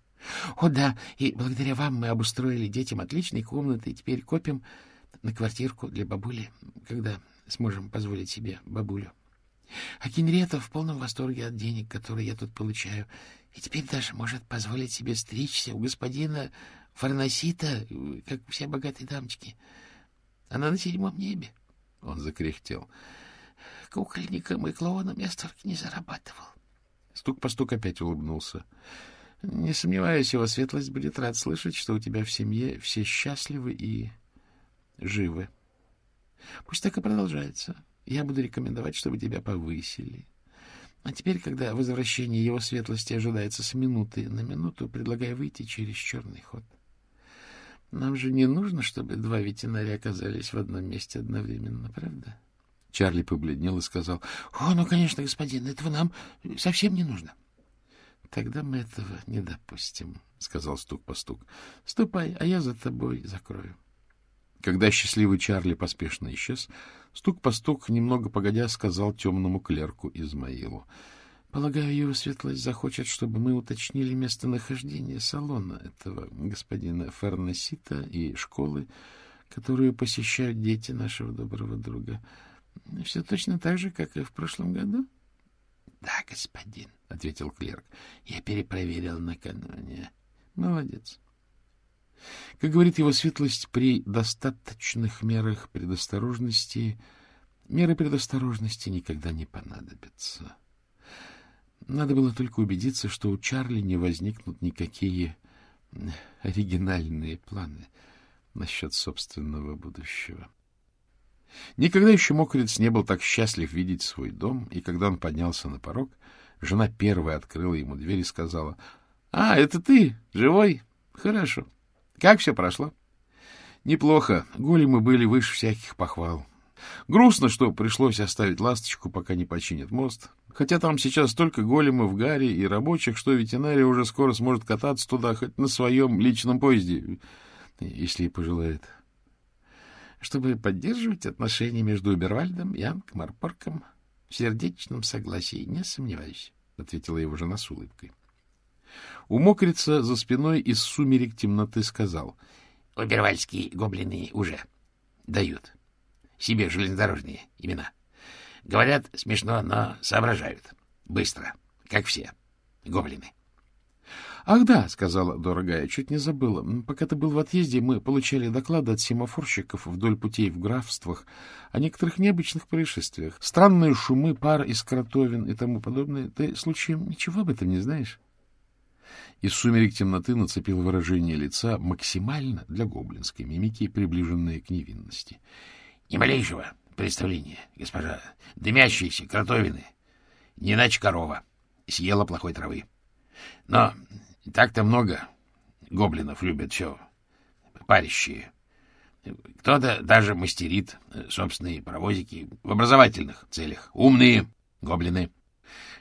Speaker 1: О, да, и благодаря вам мы обустроили детям отличные комнаты, и теперь копим на квартирку для бабули, когда сможем позволить себе бабулю. А Генриетта в полном восторге от денег, которые я тут получаю, и теперь даже может позволить себе стричься у господина Фарнасита, как все богатые дамочки. Она на седьмом небе. Он закряхтел. Кукольником и клоуном я столько не зарабатывал. Стук по стук опять улыбнулся. Не сомневаюсь, его светлость будет рад слышать, что у тебя в семье все счастливы и живы. Пусть так и продолжается. Я буду рекомендовать, чтобы тебя повысили. А теперь, когда возвращение его светлости ожидается с минуты на минуту, предлагаю выйти через черный ход. Нам же не нужно, чтобы два ветеринария оказались в одном месте одновременно, правда? Чарли побледнел и сказал, — О, ну, конечно, господин, этого нам совсем не нужно. — Тогда мы этого не допустим, — сказал стук по стук. — Ступай, а я за тобой закрою. Когда счастливый Чарли поспешно исчез, стук по стук, немного погодя, сказал темному клерку Измаилу. — Полагаю, его светлость захочет, чтобы мы уточнили местонахождение салона этого господина Фернесита и школы, которую посещают дети нашего доброго друга. Все точно так же, как и в прошлом году? — Да, господин, — ответил клерк. — Я перепроверил накануне. — Молодец. Как говорит его светлость, при достаточных мерах предосторожности меры предосторожности никогда не понадобятся. Надо было только убедиться, что у Чарли не возникнут никакие оригинальные планы насчет собственного будущего. Никогда еще мокрец не был так счастлив видеть свой дом, и когда он поднялся на порог, жена первая открыла ему дверь и сказала, — А, это ты? Живой? Хорошо. Как все прошло? — Неплохо. Големы были выше всяких похвал. Грустно, что пришлось оставить ласточку, пока не починят мост. Хотя там сейчас столько големов, гарри и рабочих, что ветеринария уже скоро сможет кататься туда хоть на своем личном поезде, если и пожелает. Чтобы поддерживать отношения между Убервальдом и Анкмарпорком в сердечном согласии, не сомневаюсь, — ответила его жена с улыбкой. У мокрица за спиной из сумерек темноты сказал. — Убервальские гоблины уже дают себе железнодорожные имена. Говорят смешно, но соображают. Быстро, как все гоблины.
Speaker 3: Ах да, — сказала дорогая, — чуть не забыла. Пока ты был в отъезде, мы получали доклады от семафорщиков вдоль путей в графствах о некоторых необычных происшествиях. Странные шумы, пар из кротовин и тому подобное. Ты, случаем, ничего об этом не знаешь? Из сумерек темноты нацепил выражение лица максимально для гоблинской мимики, приближенное к невинности.
Speaker 2: — Ни малейшего представления, госпожа. Дымящиеся кротовины. Не иначе корова. Съела плохой травы. Но так-то много гоблинов любят все парящие. Кто-то даже мастерит собственные паровозики в образовательных целях. Умные гоблины.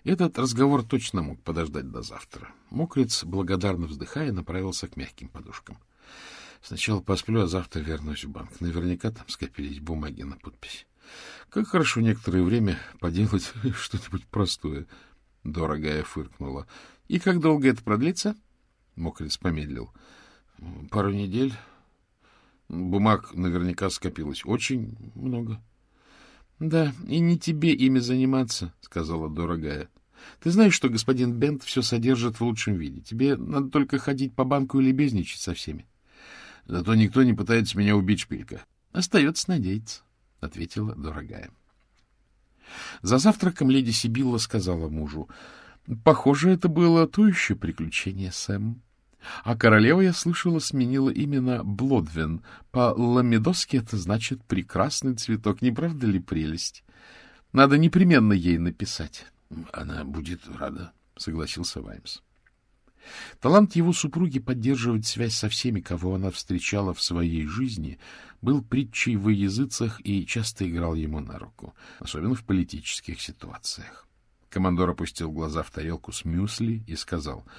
Speaker 3: Этот разговор точно мог подождать до завтра. Мокриц, благодарно вздыхая, направился к мягким подушкам. Сначала посплю, а завтра вернусь в банк. Наверняка там скопились бумаги на подпись. Как хорошо некоторое время поделать что-нибудь простое. Дорогая фыркнула. И как долго это продлится? Мокриц помедлил. Пару недель. Бумаг наверняка скопилось очень много. — Да, и не тебе ими заниматься, — сказала дорогая. — Ты знаешь, что господин Бент все содержит в лучшем виде. Тебе надо только ходить по банку и лебезничать со всеми.
Speaker 1: — Зато никто не пытается меня убить, шпилька.
Speaker 3: — Остается надеяться, — ответила дорогая. За завтраком леди Сибилла сказала мужу. — Похоже, это было то еще приключение, Сэм. А королева, я слышала, сменила именно Блодвин. По-ламедоски это значит «прекрасный цветок». Не правда ли прелесть? Надо непременно ей написать.
Speaker 1: — Она будет рада, — согласился Ваймс.
Speaker 3: Талант его супруги поддерживать связь со всеми, кого она встречала в своей жизни, был притчей во языцах и часто играл ему на руку, особенно в политических ситуациях. Командор опустил глаза в тарелку с мюсли и сказал —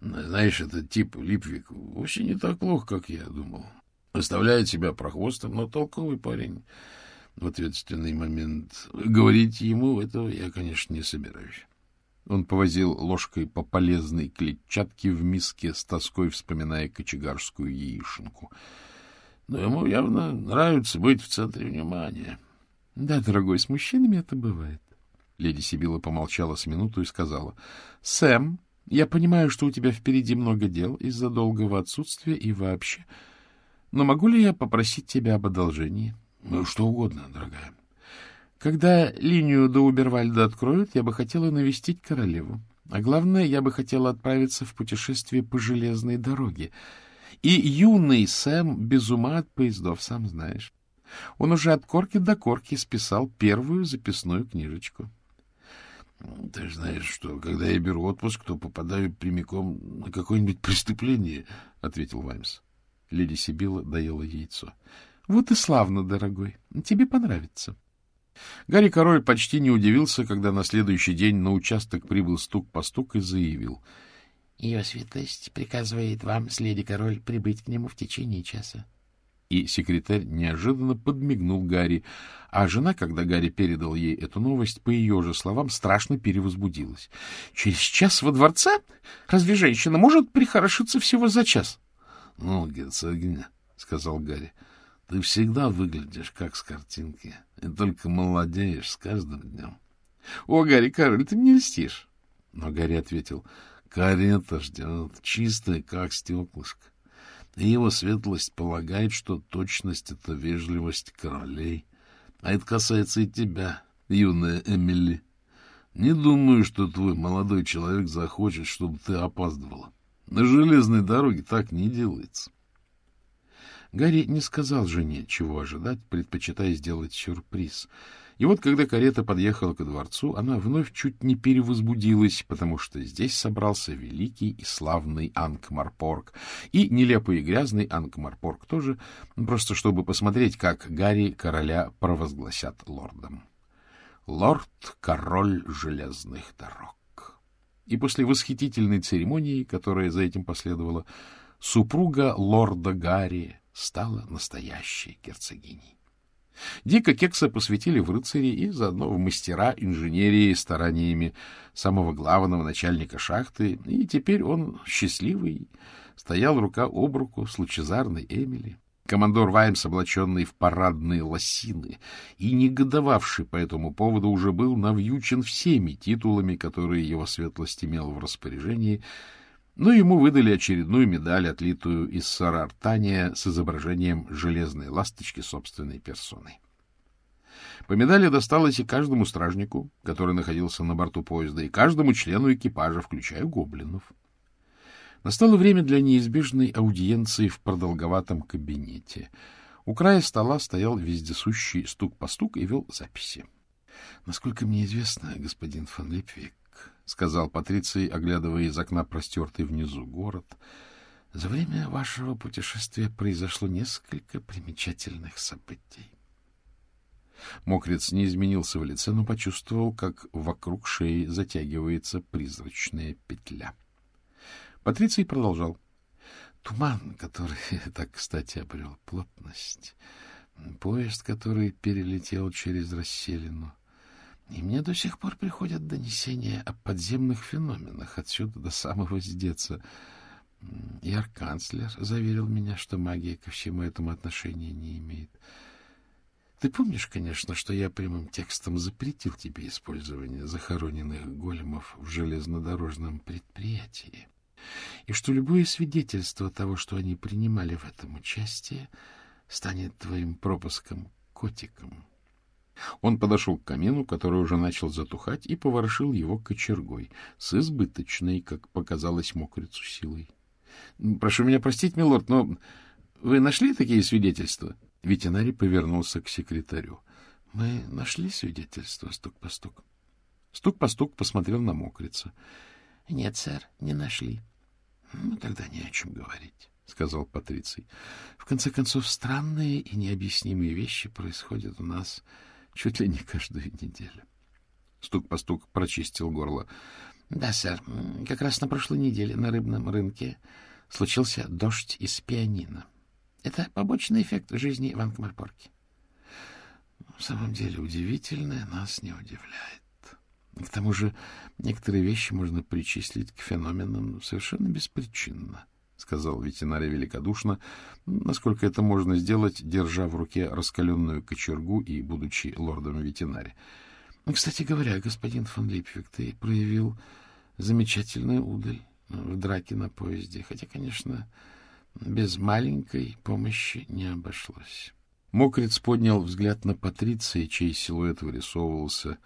Speaker 3: знаешь, этот тип Липвик вовсе не так плохо, как я думал. Оставляет себя прохвостом, но толковый парень в ответственный момент. Говорить ему этого я, конечно, не собираюсь. Он повозил ложкой по полезной клетчатке в миске, с тоской вспоминая кочегарскую яишенку. Но ему явно нравится быть в центре внимания. — Да, дорогой, с мужчинами это бывает. Леди Сибила помолчала с минуту и сказала. — Сэм, я понимаю, что у тебя впереди много дел из-за долгого отсутствия и вообще. Но могу ли я попросить тебя об одолжении?
Speaker 1: Ну, что угодно, дорогая.
Speaker 3: Когда линию до Убервальда откроют, я бы хотела навестить королеву. А главное, я бы хотела отправиться в путешествие по железной дороге. И юный Сэм без ума от поездов, сам знаешь. Он уже от корки до корки списал первую записную книжечку.
Speaker 1: — Ты знаешь, что когда я беру отпуск, то попадаю прямиком на какое-нибудь преступление, — ответил Ваймс.
Speaker 3: Леди Сибила доела яйцо. — Вот и славно, дорогой. Тебе понравится. Гарри Король почти не удивился, когда на следующий день на участок прибыл стук по стук и заявил.
Speaker 2: — Ее светлость приказывает вам с леди Король прибыть к нему в течение часа
Speaker 3: и секретарь неожиданно подмигнул Гарри, а жена, когда Гарри передал ей эту новость, по ее же словам, страшно перевозбудилась. — Через час во дворце? Разве женщина может прихорошиться всего за час?
Speaker 1: — Ну, герцогиня, — сказал Гарри, — ты всегда выглядишь как с картинки, и только молодеешь с каждым днем.
Speaker 3: — О, Гарри, Кароль, ты мне льстишь.
Speaker 1: Но Гарри ответил, — карета ждет, чистая, как стеклышко. И его светлость полагает, что точность — это вежливость королей. А это касается и тебя, юная Эмили. Не думаю, что твой молодой человек захочет, чтобы ты опаздывала. На железной дороге так не делается.
Speaker 3: Гарри не сказал жене, чего ожидать, предпочитая сделать сюрприз — и вот, когда карета подъехала ко дворцу, она вновь чуть не перевозбудилась, потому что здесь собрался великий и славный Анкмарпорг, и нелепый и грязный Анкмарпорг тоже, просто чтобы посмотреть, как Гарри короля провозгласят лордом. Лорд-король железных дорог. И после восхитительной церемонии, которая за этим последовала, супруга лорда Гарри стала настоящей герцогиней. Дика Кекса посвятили в рыцари и заодно в мастера инженерии стараниями самого главного начальника шахты, и теперь он, счастливый, стоял рука об руку с лучезарной Эмили. Командор Ваймс, облаченный в парадные лосины и негодовавший по этому поводу, уже был навьючен всеми титулами, которые его светлость имел в распоряжении,
Speaker 1: но ему выдали очередную медаль, отлитую из сарартания с изображением железной ласточки собственной персоной. По медали досталось и каждому стражнику, который находился на борту поезда, и каждому члену экипажа, включая гоблинов. Настало время для неизбежной аудиенции в продолговатом кабинете. У края стола стоял вездесущий стук по стук и вел записи. — Насколько мне известно, господин фон Липвик, — сказал Патриций, оглядывая из окна простертый внизу город, — за время вашего путешествия произошло несколько примечательных событий. Мокрец не изменился в лице, но почувствовал, как вокруг шеи затягивается призрачная петля. Патриций продолжал. Туман, который так, кстати, обрел плотность, поезд, который перелетел через расселину, и мне до сих пор приходят донесения о подземных феноменах отсюда до самого Сдеца. И арканцлер заверил меня, что магия ко всему этому отношения не имеет. Ты помнишь, конечно, что я прямым текстом запретил тебе использование захороненных големов в железнодорожном предприятии, и что любое свидетельство того, что они принимали в этом участие, станет твоим пропуском котиком. Он подошел к камину, который уже начал затухать, и поворошил его кочергой с избыточной, как показалось мокрицу, силой. — Прошу меня простить, милорд, но вы нашли такие свидетельства? Ветеринарий повернулся к секретарю. — Мы нашли свидетельство, стук по стук. Стук по стук посмотрел на мокрица. — Нет, сэр, не нашли. — Ну, тогда не о чем говорить, — сказал Патриций. — В конце концов, странные и необъяснимые вещи происходят у нас чуть ли не каждую неделю. Стук по стук прочистил горло. — Да, сэр, как раз на прошлой неделе на рыбном рынке случился дождь из пианино. Это побочный эффект жизни в Анкмарпорке. В самом деле удивительное нас не удивляет. К тому же некоторые вещи можно причислить к феноменам совершенно беспричинно. — сказал ветеринарий великодушно, насколько это можно сделать, держа в руке раскаленную кочергу и будучи лордом ветеринари. Ну, — Кстати говоря, господин фон Липвик, ты проявил замечательную удаль в драке на поезде, хотя, конечно, без маленькой помощи не обошлось. Мокрец поднял взгляд на Патриция, чей силуэт вырисовывался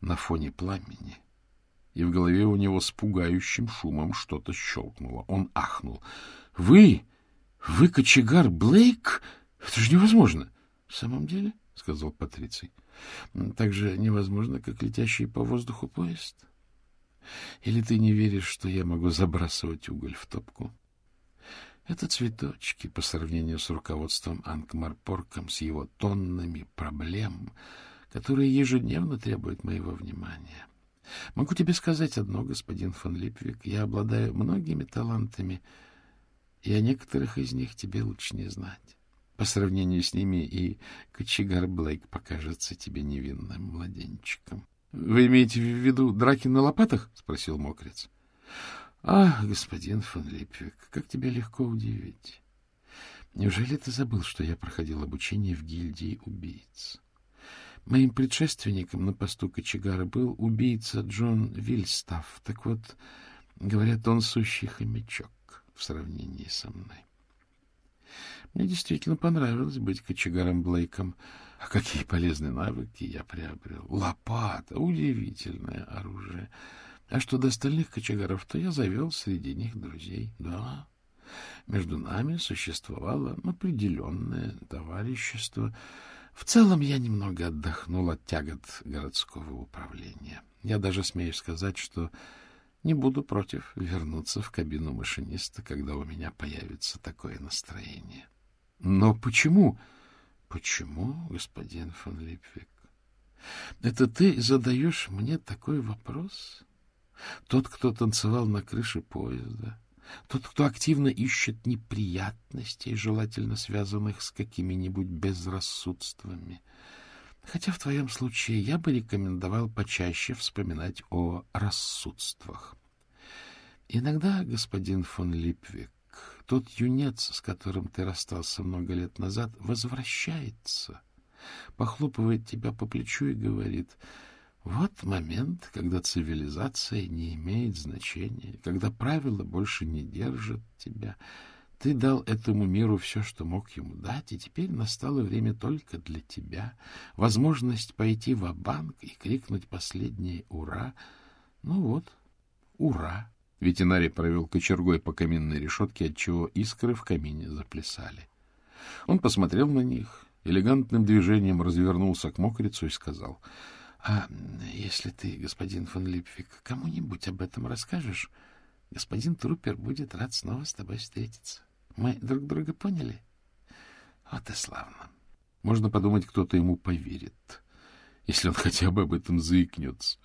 Speaker 1: на фоне пламени. — и в голове у него с пугающим шумом что-то щелкнуло. Он ахнул. — Вы? Вы кочегар Блейк? Это же невозможно! — В самом деле? — сказал Патриций. — Так же невозможно, как летящий по воздуху поезд. Или ты не веришь, что я могу забрасывать уголь в топку? Это цветочки по сравнению с руководством Анкмарпорком, с его тоннами проблем, которые ежедневно требуют моего внимания. — Могу тебе сказать одно, господин фон Липвик. Я обладаю многими талантами, и о некоторых из них тебе лучше не знать. По сравнению с ними и кочегар Блейк покажется тебе невинным младенчиком. — Вы имеете в виду драки на лопатах? — спросил мокрец. — Ах, господин фон Липвик, как тебя легко удивить. Неужели ты забыл, что я проходил обучение в гильдии убийц? Моим предшественником на посту кочегара был убийца Джон Вильстав. Так вот, говорят, он сущий хомячок в сравнении со мной. Мне действительно понравилось быть кочегаром Блейком. А какие полезные навыки я приобрел. Лопата — удивительное оружие. А что до остальных кочегаров, то я завел среди них друзей. Да, между нами существовало определенное товарищество — в целом я немного отдохнул от тягот городского управления. Я даже смею сказать, что не буду против вернуться в кабину машиниста, когда у меня появится такое настроение. Но почему? Почему, господин фон Липвик? Это ты задаешь мне такой вопрос? Тот, кто танцевал на крыше поезда, тот, кто активно ищет неприятностей, желательно связанных с какими-нибудь безрассудствами. Хотя в твоем случае я бы рекомендовал почаще вспоминать о рассудствах. Иногда, господин фон Липвик, тот юнец, с которым ты расстался много лет назад, возвращается, похлопывает тебя по плечу и говорит, Вот момент, когда цивилизация не имеет значения, когда правила больше не держат тебя. Ты дал этому миру все, что мог ему дать, и теперь настало время только для тебя. Возможность пойти в банк и крикнуть последнее «Ура!» Ну вот, «Ура!» Ветеринарий провел кочергой по каминной решетке, отчего искры в камине заплясали. Он посмотрел на них, элегантным движением развернулся к мокрицу и сказал, — А если ты, господин фон Липвик, кому-нибудь об этом расскажешь, господин Трупер будет рад снова с тобой встретиться. Мы друг друга поняли? Вот и славно. Можно подумать, кто-то ему поверит, если он хотя бы об этом заикнется.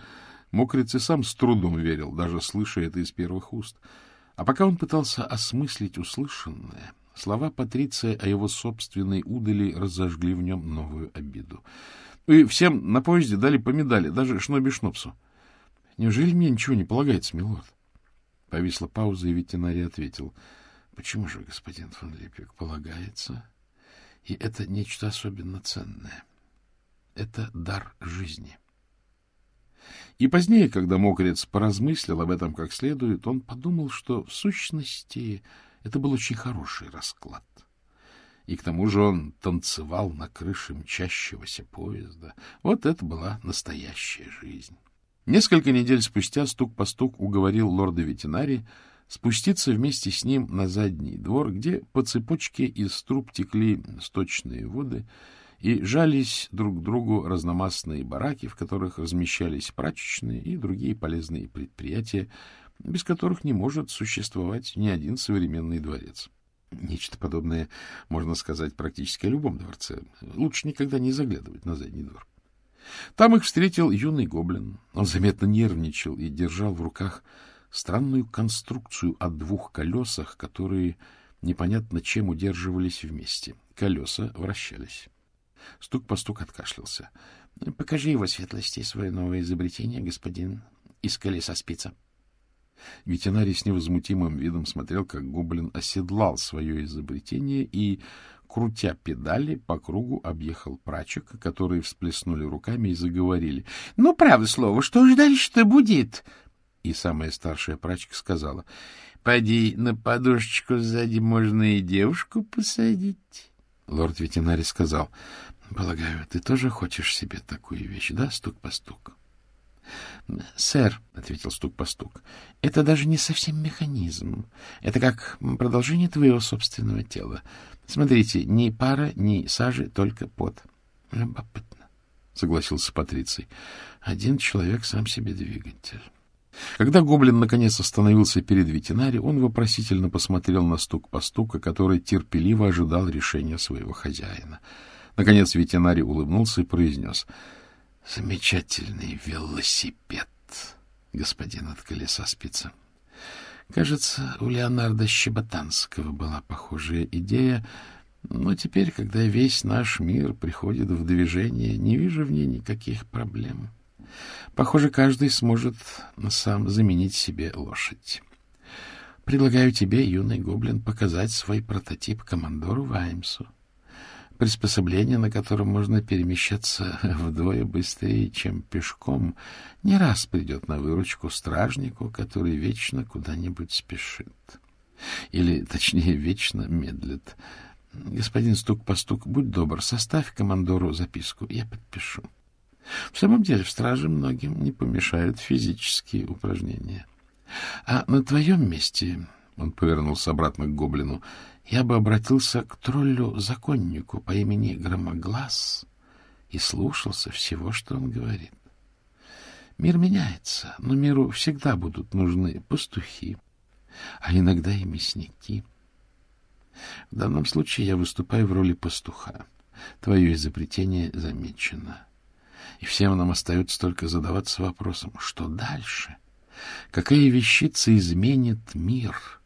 Speaker 1: Мокриц и сам с трудом верил, даже слыша это из первых уст. А пока он пытался осмыслить услышанное, слова Патриция о его собственной удали разожгли в нем новую обиду. И всем на поезде дали по медали, даже Шноби Шнопсу. Неужели мне ничего не полагается, милорд? Повисла пауза, и ветеринарий ответил. — Почему же, господин фон Липвик, полагается? И это нечто особенно ценное. Это дар жизни. И позднее, когда мокрец поразмыслил об этом как следует, он подумал, что в сущности это был очень хороший расклад. И к тому же он танцевал на крыше мчащегося поезда. Вот это была настоящая жизнь. Несколько недель спустя стук по стук уговорил лорда ветеринария спуститься вместе с ним на задний двор, где по цепочке из труб текли сточные воды, и жались друг к другу разномастные бараки, в которых размещались прачечные и другие полезные предприятия, без которых не может существовать ни один современный дворец. Нечто подобное можно сказать практически о любом дворце. Лучше никогда не заглядывать на задний двор. Там их встретил юный гоблин. Он заметно нервничал и держал в руках странную конструкцию о двух колесах, которые непонятно чем удерживались вместе. Колеса вращались. Стук по стук откашлялся. — Покажи его светлости свое новое изобретение, господин из колеса спица. Ветеринарий с невозмутимым видом смотрел, как гоблин оседлал свое изобретение и, крутя педали, по кругу объехал прачек, которые всплеснули руками и заговорили. — Ну, правда слово, что же дальше-то будет? И самая старшая прачка сказала, — Поди, на подушечку сзади можно и девушку посадить. Лорд ветеринарий сказал, — Полагаю, ты тоже хочешь себе такую вещь, да, стук по стук? — Сэр, — ответил стук по стук, — это даже не совсем механизм. Это как продолжение твоего собственного тела. Смотрите, ни пара, ни сажи, только пот. — Любопытно, — согласился Патриций. — Один человек сам себе двигатель. Когда гоблин наконец остановился перед ветеринари, он вопросительно посмотрел на стук по стука, который терпеливо ожидал решения своего хозяина. Наконец ветеринарий улыбнулся и произнес — Замечательный велосипед, господин от колеса спица. Кажется, у Леонардо Щеботанского была похожая идея, но теперь, когда весь наш мир приходит в движение, не вижу в ней никаких проблем. Похоже, каждый сможет сам заменить себе лошадь. Предлагаю тебе, юный гоблин, показать свой прототип командору Ваймсу приспособление, на котором можно перемещаться вдвое быстрее, чем пешком, не раз придет на выручку стражнику, который вечно куда-нибудь спешит. Или, точнее, вечно медлит. Господин стук-постук, будь добр, составь командору записку, я подпишу. В самом деле, в страже многим не помешают физические упражнения. А на твоем месте, — он повернулся обратно к гоблину, — я бы обратился к троллю-законнику по имени Громоглаз и слушался всего, что он говорит. Мир меняется, но миру всегда будут нужны пастухи, а иногда и мясники. В данном случае я выступаю в роли пастуха. Твое изобретение замечено. И всем нам остается только задаваться вопросом, что дальше? Какая вещица изменит мир —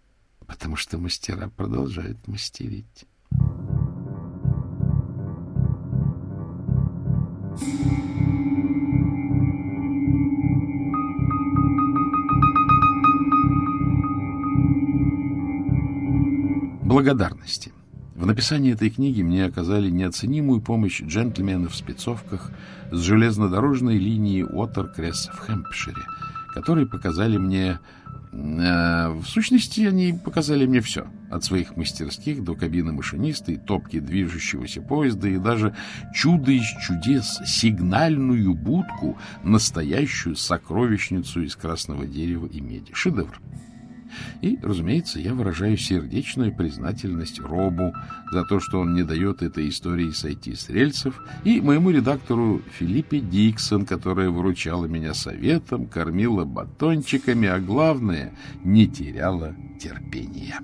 Speaker 1: потому что мастера продолжают мастерить. Благодарности. В написании этой книги мне оказали неоценимую помощь джентльмены в спецовках с железнодорожной линии Уотеркресс в Хэмпшире, которые показали мне... Э, в сущности, они показали мне все. От своих мастерских до кабины машиниста и топки движущегося поезда и даже чудо из чудес, сигнальную будку, настоящую сокровищницу из красного дерева и меди. Шедевр. И, разумеется, я выражаю сердечную признательность Робу за то, что он не дает этой истории сойти с рельсов, и моему редактору Филиппе Диксон, которая выручала меня советом, кормила батончиками, а главное, не теряла терпения.